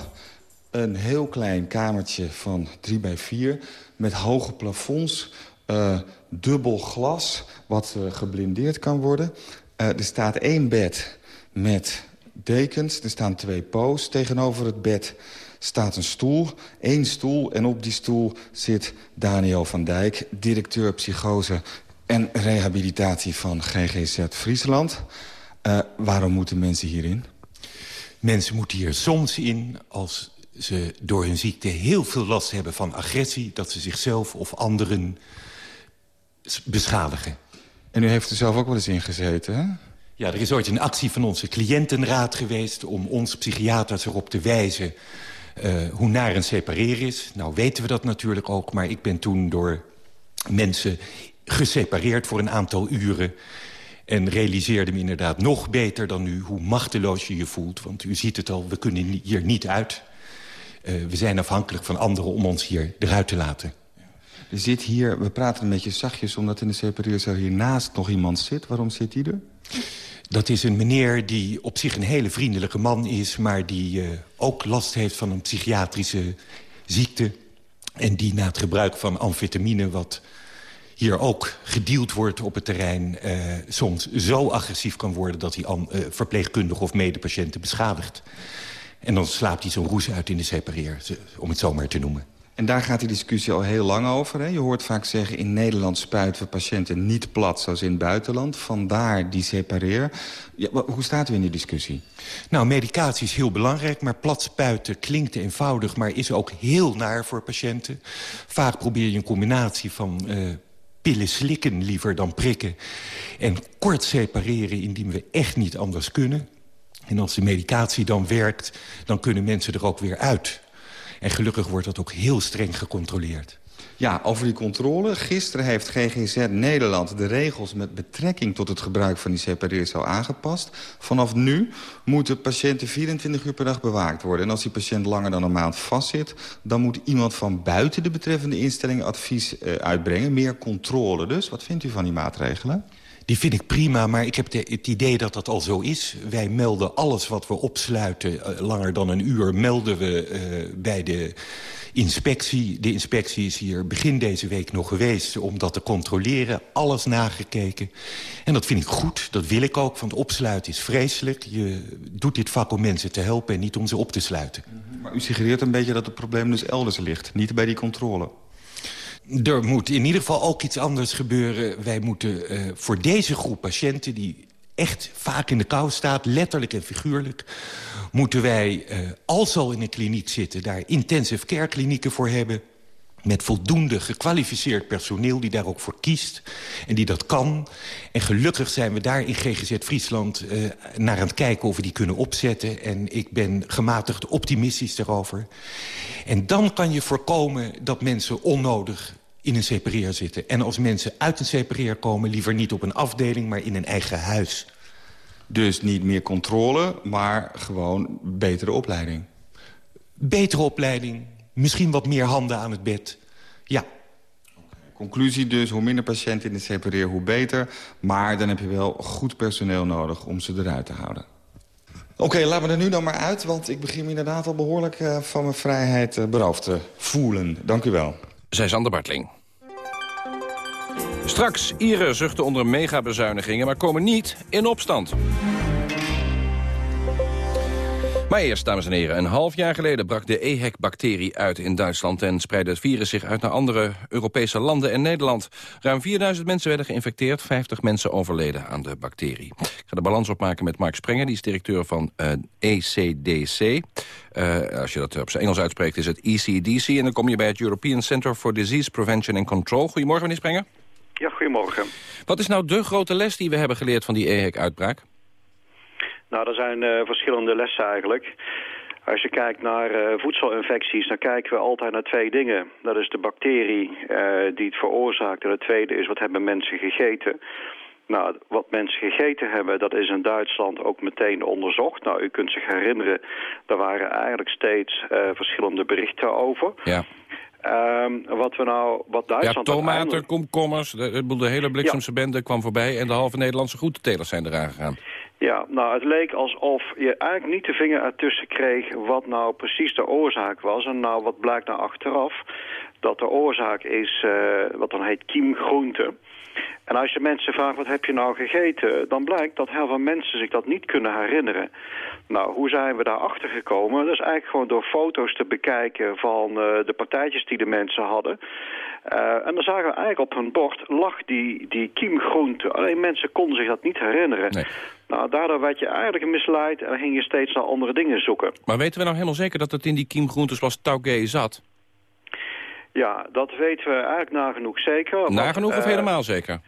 Een heel klein kamertje van 3 bij 4 met hoge plafonds. Uh, dubbel glas, wat uh, geblindeerd kan worden. Uh, er staat één bed met dekens. Er staan twee poos. Tegenover het bed staat een stoel. Eén stoel en op die stoel zit Daniel van Dijk... directeur psychose en rehabilitatie van GGZ Friesland. Uh, waarom moeten mensen hierin? Mensen moeten hier soms in als ze door hun ziekte heel veel last hebben van agressie... dat ze zichzelf of anderen beschadigen. En u heeft er zelf ook wel eens in gezeten, hè? Ja, er is ooit een actie van onze cliëntenraad geweest... om ons psychiaters erop te wijzen uh, hoe naar een separeren is. Nou weten we dat natuurlijk ook, maar ik ben toen door mensen gesepareerd voor een aantal uren... en realiseerde me inderdaad nog beter dan nu hoe machteloos je je voelt. Want u ziet het al, we kunnen hier niet uit. Uh, we zijn afhankelijk van anderen om ons hier eruit te laten. Er zit hier, we praten een beetje zachtjes... omdat in de separeercel hiernaast nog iemand zit. Waarom zit die er? Dat is een meneer die op zich een hele vriendelijke man is... maar die uh, ook last heeft van een psychiatrische ziekte... en die na het gebruik van amfetamine... wat hier ook gedeeld wordt op het terrein... Uh, soms zo agressief kan worden dat hij uh, verpleegkundigen of medepatiënten beschadigt. En dan slaapt hij zo'n roes uit in de separeer, om het zo maar te noemen. En daar gaat die discussie al heel lang over. Hè? Je hoort vaak zeggen, in Nederland spuiten we patiënten niet plat... zoals in het buitenland. Vandaar die separeer. Ja, hoe staat u in die discussie? Nou, medicatie is heel belangrijk, maar plat spuiten klinkt eenvoudig... maar is ook heel naar voor patiënten. Vaak probeer je een combinatie van... Uh, pillen slikken liever dan prikken. En kort separeren indien we echt niet anders kunnen. En als de medicatie dan werkt, dan kunnen mensen er ook weer uit. En gelukkig wordt dat ook heel streng gecontroleerd. Ja, over die controle. Gisteren heeft GGZ Nederland de regels met betrekking tot het gebruik van die separeercel aangepast. Vanaf nu moeten patiënten 24 uur per dag bewaakt worden. En als die patiënt langer dan een maand vastzit... dan moet iemand van buiten de betreffende instelling advies uh, uitbrengen. Meer controle dus. Wat vindt u van die maatregelen? Die vind ik prima, maar ik heb het idee dat dat al zo is. Wij melden alles wat we opsluiten, uh, langer dan een uur, melden we uh, bij de inspectie. De inspectie is hier begin deze week nog geweest om dat te controleren. Alles nagekeken. En dat vind ik goed, dat wil ik ook, want opsluiten is vreselijk. Je doet dit vak om mensen te helpen en niet om ze op te sluiten. Maar u suggereert een beetje dat het probleem dus elders ligt, niet bij die controle. Er moet in ieder geval ook iets anders gebeuren. Wij moeten uh, voor deze groep patiënten die echt vaak in de kou staat, letterlijk en figuurlijk... moeten wij, uh, als al in een kliniek zitten, daar intensive care klinieken voor hebben met voldoende gekwalificeerd personeel die daar ook voor kiest en die dat kan. En gelukkig zijn we daar in GGZ Friesland uh, naar aan het kijken of we die kunnen opzetten. En ik ben gematigd optimistisch daarover. En dan kan je voorkomen dat mensen onnodig in een separeer zitten. En als mensen uit een separeer komen, liever niet op een afdeling, maar in een eigen huis. Dus niet meer controle, maar gewoon betere opleiding. Betere opleiding, Misschien wat meer handen aan het bed. Ja. Conclusie dus, hoe minder patiënten in de separeer, hoe beter. Maar dan heb je wel goed personeel nodig om ze eruit te houden. Oké, okay, laten we er nu dan maar uit, want ik begin me inderdaad al behoorlijk uh, van mijn vrijheid uh, beroofd te voelen. Dank u wel. Zij Sander Bartling. Straks, Ieren zuchten onder megabezuinigingen, maar komen niet in opstand. Maar eerst, dames en heren, een half jaar geleden brak de EHEC-bacterie uit in Duitsland... en spreidde het virus zich uit naar andere Europese landen en Nederland. Ruim 4000 mensen werden geïnfecteerd, 50 mensen overleden aan de bacterie. Ik ga de balans opmaken met Mark Sprenger, die is directeur van uh, ECDC. Uh, als je dat op zijn Engels uitspreekt is het ECDC... en dan kom je bij het European Center for Disease Prevention and Control. Goedemorgen, meneer Sprenger. Ja, goedemorgen. Wat is nou de grote les die we hebben geleerd van die EHEC-uitbraak? Nou, er zijn uh, verschillende lessen eigenlijk. Als je kijkt naar uh, voedselinfecties, dan kijken we altijd naar twee dingen. Dat is de bacterie uh, die het veroorzaakt. En het tweede is, wat hebben mensen gegeten? Nou, wat mensen gegeten hebben, dat is in Duitsland ook meteen onderzocht. Nou, u kunt zich herinneren, er waren eigenlijk steeds uh, verschillende berichten over. Ja. Um, wat we nou, wat Duitsland... Ja, tomaten, uiteindelijk... komkommers, de, de hele bliksemse ja. bende kwam voorbij... en de halve Nederlandse groentetelers zijn eraan gegaan. Ja, nou het leek alsof je eigenlijk niet de vinger ertussen kreeg wat nou precies de oorzaak was. En nou wat blijkt nou achteraf, dat de oorzaak is uh, wat dan heet kiemgroente. En als je mensen vraagt wat heb je nou gegeten, dan blijkt dat heel veel mensen zich dat niet kunnen herinneren. Nou, hoe zijn we daar achter gekomen? Dat is eigenlijk gewoon door foto's te bekijken van uh, de partijtjes die de mensen hadden. Uh, en dan zagen we eigenlijk op hun bord lag die, die kiemgroente. Alleen mensen konden zich dat niet herinneren. Nee. Nou, daardoor werd je eigenlijk misleid en ging je steeds naar andere dingen zoeken. Maar weten we nou helemaal zeker dat het in die kiemgroenten zoals taugé zat? Ja, dat weten we eigenlijk nagenoeg zeker. Nagenoeg want, of uh, helemaal zeker?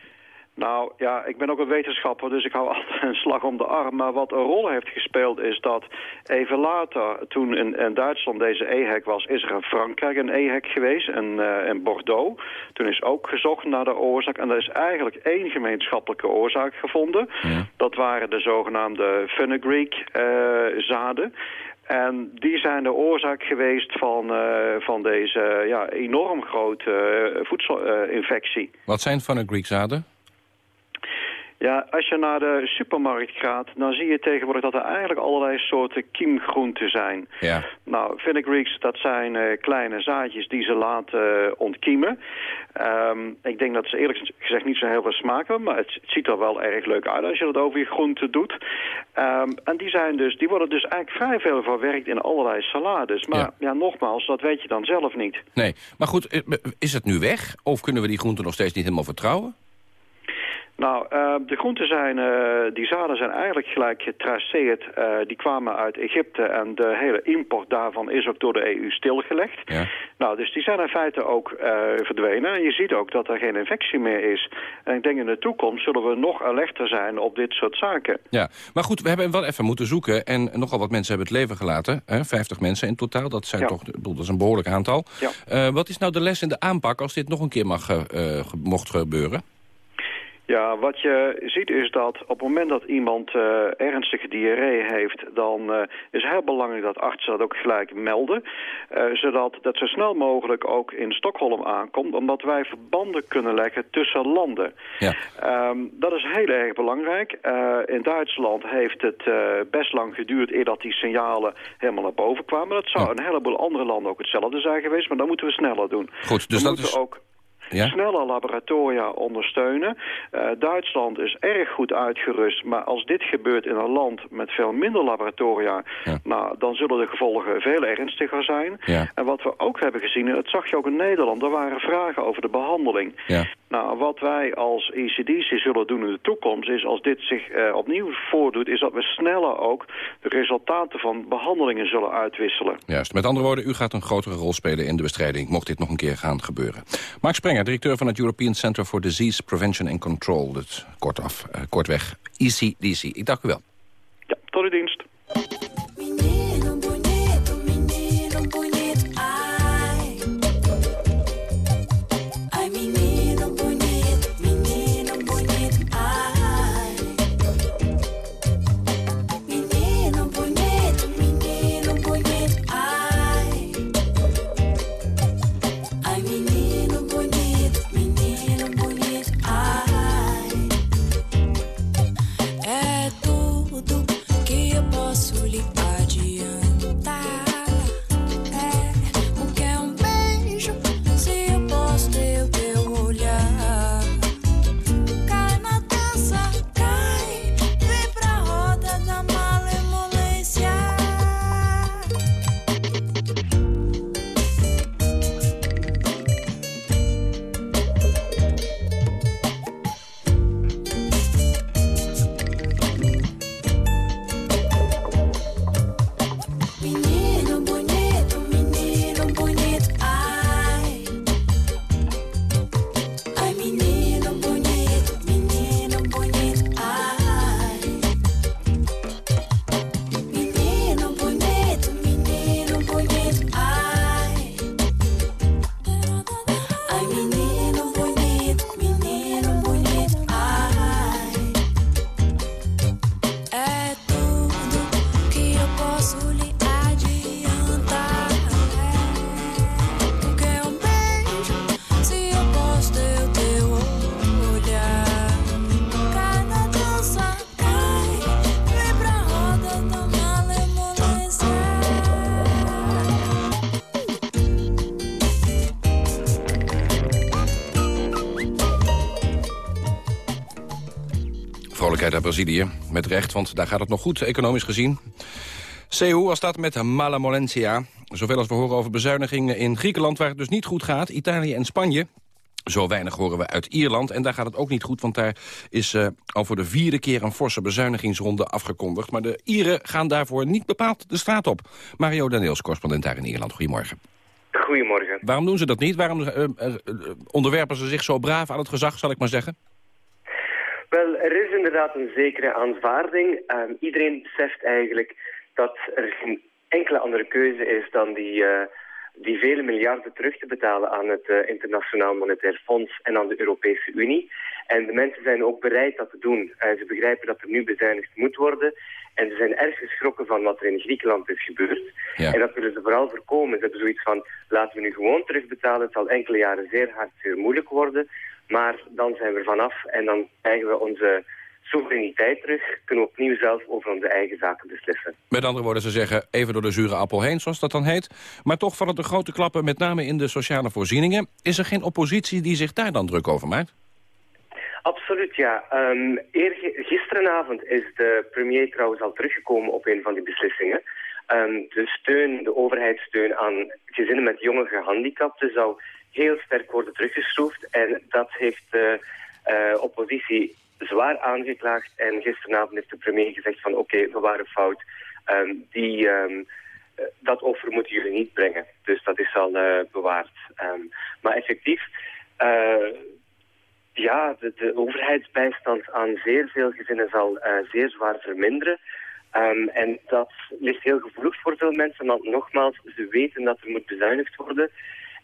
Nou ja, ik ben ook een wetenschapper, dus ik hou altijd een slag om de arm. Maar wat een rol heeft gespeeld is dat even later, toen in, in Duitsland deze EHEC was... is er in Frankrijk een EHEC geweest, in, uh, in Bordeaux. Toen is ook gezocht naar de oorzaak. En er is eigenlijk één gemeenschappelijke oorzaak gevonden. Ja. Dat waren de zogenaamde fenugreek uh, zaden. En die zijn de oorzaak geweest van, eh, van deze ja, enorm grote eh, voedselinfectie. Wat zijn zaden? Ja, als je naar de supermarkt gaat, dan zie je tegenwoordig dat er eigenlijk allerlei soorten kiemgroenten zijn. Ja. Nou, Greeks, dat zijn uh, kleine zaadjes die ze laten uh, ontkiemen. Um, ik denk dat ze eerlijk gezegd niet zo heel veel smaak hebben, maar het, het, ziet er wel erg leuk uit als je dat over je groenten doet. Um, en die, zijn dus, die worden dus eigenlijk vrij veel verwerkt in allerlei salades. Maar ja. ja. nogmaals, dat weet je dan zelf niet. Nee, maar goed, eh, is het nu weg? Of kunnen we die groenten nog steeds niet helemaal vertrouwen? Nou, uh, de groenten zijn, uh, die zaden zijn eigenlijk gelijk getraceerd. Uh, die kwamen uit Egypte en de hele import daarvan is ook door de EU stilgelegd. Ja. Nou, dus die zijn in feite ook verdwenen. En je ziet ook dat er geen infectie meer is. En ik denk in de toekomst zullen we nog alerter zijn op dit soort zaken. Ja, maar goed, we hebben wel even moeten zoeken. En nogal wat mensen hebben het leven gelaten. Hè? 50 mensen in totaal, dat, zijn ja. toch, dat is een behoorlijk aantal. Ja. wat is nou de les in de aanpak als dit nog een keer mag, mocht gebeuren? Ja, wat je ziet is dat op het moment dat iemand uh, ernstige diarree heeft... dan uh, is heel belangrijk dat artsen dat ook gelijk melden. Uh, zodat dat zo snel mogelijk ook in Stockholm aankomt... omdat wij verbanden kunnen leggen tussen landen. Ja. Um, dat is heel erg belangrijk. in Duitsland heeft het best lang geduurd... eer dat die signalen helemaal naar boven kwamen. Dat zou Ja. een heleboel andere landen ook hetzelfde zijn geweest... maar dan moeten we sneller doen. Goed, dus we dat is... ook Ja? snelle laboratoria ondersteunen. Uh, Duitsland is erg goed uitgerust, maar als dit gebeurt in een land met veel minder laboratoria, Ja. nou, dan zullen de gevolgen veel ernstiger zijn. Ja. En wat we ook hebben gezien, en dat zag je ook in Nederland, er waren vragen over de behandeling. Nou, wat wij als ECDC zullen doen in de toekomst is, als dit zich uh, opnieuw voordoet, is dat we sneller ook de resultaten van behandelingen zullen uitwisselen. Juist. Met andere woorden, u gaat een grotere rol spelen in de bestrijding... mocht dit nog een keer gaan gebeuren. Mark Sprenger, directeur van het European Center for Disease Prevention and Control. Dus kortaf, uh, kortweg, ECDC. Ik dank u wel. Brazilië, met recht, want daar gaat het nog goed, economisch gezien. CEU, als staat met Malamolentia. Zoveel als we horen over bezuinigingen in Griekenland... waar het dus niet goed gaat, Italië en Spanje... Zo weinig horen we uit Ierland. En daar gaat het ook niet goed, want daar is uh, al voor de vierde keer... een forse bezuinigingsronde afgekondigd. Maar de Ieren gaan daarvoor niet bepaald de straat op. Mario Daniels, correspondent daar in Ierland. Goedemorgen. Goedemorgen. Waarom doen ze dat niet? Waarom uh, uh, onderwerpen ze zich zo braaf aan het gezag, zal ik maar zeggen? Wel, er is inderdaad een zekere aanvaarding. Um, iedereen beseft eigenlijk dat er geen enkele andere keuze is dan die uh, die vele miljarden terug te betalen aan het uh, Internationaal Monetair Fonds en aan de Europese Unie. En de mensen zijn ook bereid dat te doen. Uh, ze begrijpen dat er nu bezuinigd moet worden. En ze zijn erg geschrokken van wat er in Griekenland is gebeurd. Ja. En dat willen ze vooral voorkomen. Ze hebben zoiets van, laten we nu gewoon terugbetalen. Het zal enkele jaren zeer hard, zeer moeilijk worden. Maar dan zijn we er vanaf en dan krijgen we onze soevereiniteit terug. Kunnen we opnieuw zelf over onze eigen zaken beslissen. Met andere woorden, ze zeggen even door de zure appel heen, zoals dat dan heet. Maar toch vallen de grote klappen met name in de sociale voorzieningen. Is er geen oppositie die zich daar dan druk over maakt? Absoluut, ja. Um, gisterenavond is de premier trouwens al teruggekomen op een van die beslissingen. Um, de steun, de overheidssteun aan gezinnen met jonge gehandicapten zou heel sterk worden teruggeschroefd. En dat heeft de uh, oppositie zwaar aangeklaagd. En gisteravond heeft de premier gezegd van oké, we waren fout. Um, die, um, dat offer moeten jullie niet brengen. Dus dat is al bewaard. Um, maar effectief, ja, de, overheidsbijstand aan zeer veel gezinnen zal zeer zwaar verminderen. En dat ligt heel gevoelig voor veel mensen, want nogmaals, ze weten dat er moet bezuinigd worden.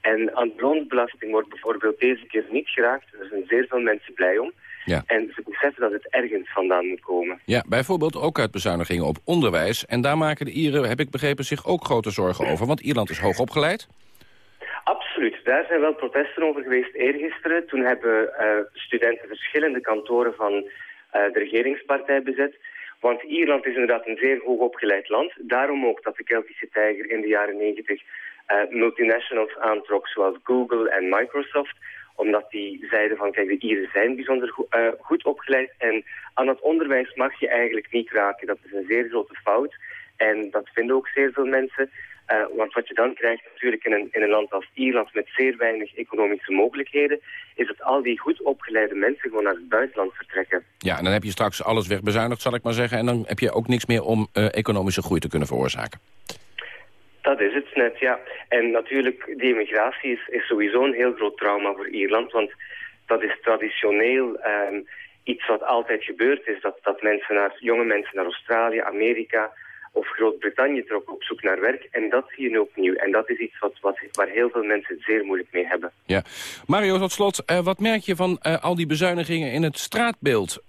En aan de loonsbelasting wordt bijvoorbeeld deze keer niet geraakt. Daar zijn zeer veel mensen blij om. Ja. En ze beseffen dat het ergens vandaan moet komen. Ja, bijvoorbeeld ook uit bezuinigingen op onderwijs. En daar maken de Ieren, heb ik begrepen, zich ook grote zorgen over. Want Ierland is hoog opgeleid. Absoluut. Daar zijn wel protesten over geweest eergisteren. Toen hebben uh, studenten verschillende kantoren van uh, de regeringspartij bezet. Want Ierland is inderdaad een zeer hoogopgeleid land. Daarom ook dat de Keltische tijger in de jaren negentig multinationals aantrok zoals Google en Microsoft omdat die zeiden van, kijk, de Ieren zijn bijzonder uh, goed opgeleid en aan het onderwijs mag je eigenlijk niet raken. Dat is een zeer grote fout en dat vinden ook zeer veel mensen. Uh, want wat je dan krijgt natuurlijk in een, in een land als Ierland met zeer weinig economische mogelijkheden, is dat al die goed opgeleide mensen gewoon naar het buitenland vertrekken. Ja, en dan heb je straks alles wegbezuinigd, zal ik maar zeggen, en dan heb je ook niks meer om economische groei te kunnen veroorzaken. Dat is het net, ja. En natuurlijk, die immigratie is, is sowieso een heel groot trauma voor Ierland, want dat is traditioneel um, iets wat altijd gebeurd is, dat, dat mensen naar, jonge mensen naar Australië, Amerika of Groot-Brittannië trokken op zoek naar werk. En dat zie je nu opnieuw. En dat is iets wat, wat, waar heel veel mensen het zeer moeilijk mee hebben. Ja. Mario, tot slot, uh, wat merk je van uh, al die bezuinigingen in het straatbeeld?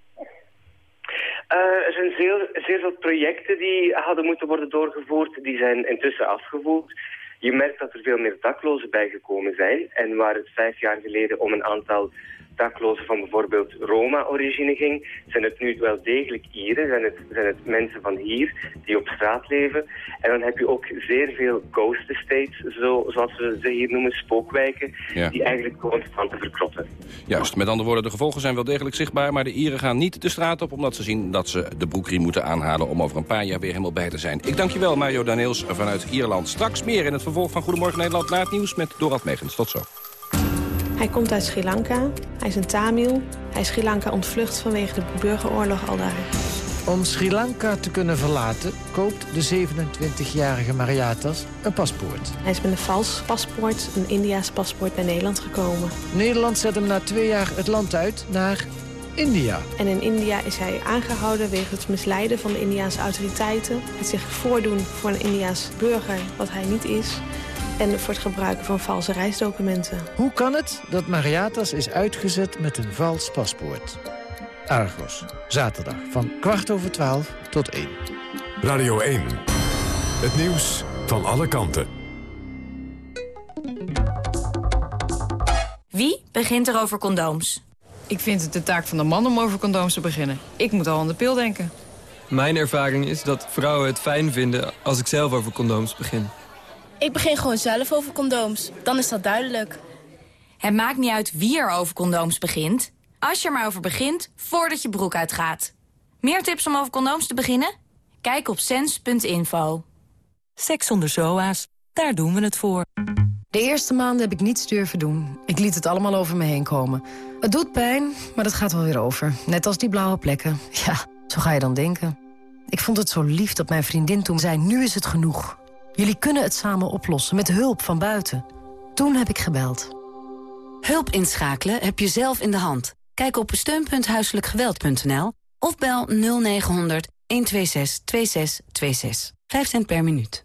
Er zijn zeer, zeer veel projecten die hadden moeten worden doorgevoerd. Die zijn intussen afgevoerd. Je merkt dat er veel meer daklozen bijgekomen zijn. En waar het vijf jaar geleden om een aantal daklozen van bijvoorbeeld Roma-origine ging, zijn het nu wel degelijk Ieren, zijn het, zijn het mensen van hier die op straat leven. En dan heb je ook zeer veel ghost estates, zo, zoals we ze hier noemen, spookwijken, Ja. die eigenlijk gewoon staan te verkrotten. Juist, met andere woorden, de gevolgen zijn wel degelijk zichtbaar... maar de Ieren gaan niet de straat op omdat ze zien dat ze de broekriem moeten aanhalen... om over een paar jaar weer helemaal bij te zijn. Ik dank je wel, Mario Daniels vanuit Ierland. Straks meer in het vervolg van Goedemorgen Nederland... na het nieuws met Dorald Megens. Tot zo. Hij komt uit Sri Lanka, hij is een Tamil. Hij is Sri Lanka ontvlucht vanwege de burgeroorlog al daar. Om Sri Lanka te kunnen verlaten koopt de 27-jarige Mariatas een paspoort. Hij is met een vals paspoort, een Indiaas paspoort, naar Nederland gekomen. Nederland zet hem na twee jaar het land uit naar India. En in India is hij aangehouden wegens het misleiden van de Indiaanse autoriteiten. Het zich voordoen voor een Indiaas burger wat hij niet is. En voor het gebruiken van valse reisdocumenten. Hoe kan het dat Mariatas is uitgezet met een vals paspoort? Argos, zaterdag van kwart over twaalf tot één. Radio 1. Het nieuws van alle kanten. Wie begint er over condooms? Ik vind het de taak van de man om over condooms te beginnen. Ik moet al aan de pil denken. Mijn ervaring is dat vrouwen het fijn vinden als ik zelf over condooms begin. Ik begin gewoon zelf over condooms. Dan is dat duidelijk. Het maakt niet uit wie er over condooms begint. Als je er maar over begint, voordat je broek uitgaat. Meer tips om over condooms te beginnen? Kijk op sens.info. Seks zonder zoa's, daar doen we het voor. De eerste maanden heb ik niets durven doen. Ik liet het allemaal over me heen komen. Het doet pijn, maar dat gaat wel weer over. Net als die blauwe plekken. Ja, zo ga je dan denken. Ik vond het zo lief dat mijn vriendin toen zei... nu is het genoeg. Jullie kunnen het samen oplossen, met hulp van buiten. Toen heb ik gebeld. Hulp inschakelen heb je zelf in de hand. Kijk op steun.huiselijkgeweld.nl of bel 0900 126 2626. 5 cent per minuut.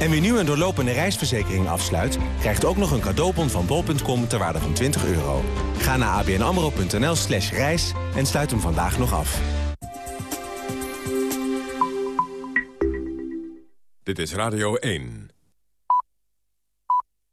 En wie nu een doorlopende reisverzekering afsluit... krijgt ook nog een cadeaubon van bol.com ter waarde van 20 euro. Ga naar abnamro.nl slash reis en sluit hem vandaag nog af. Dit is Radio 1.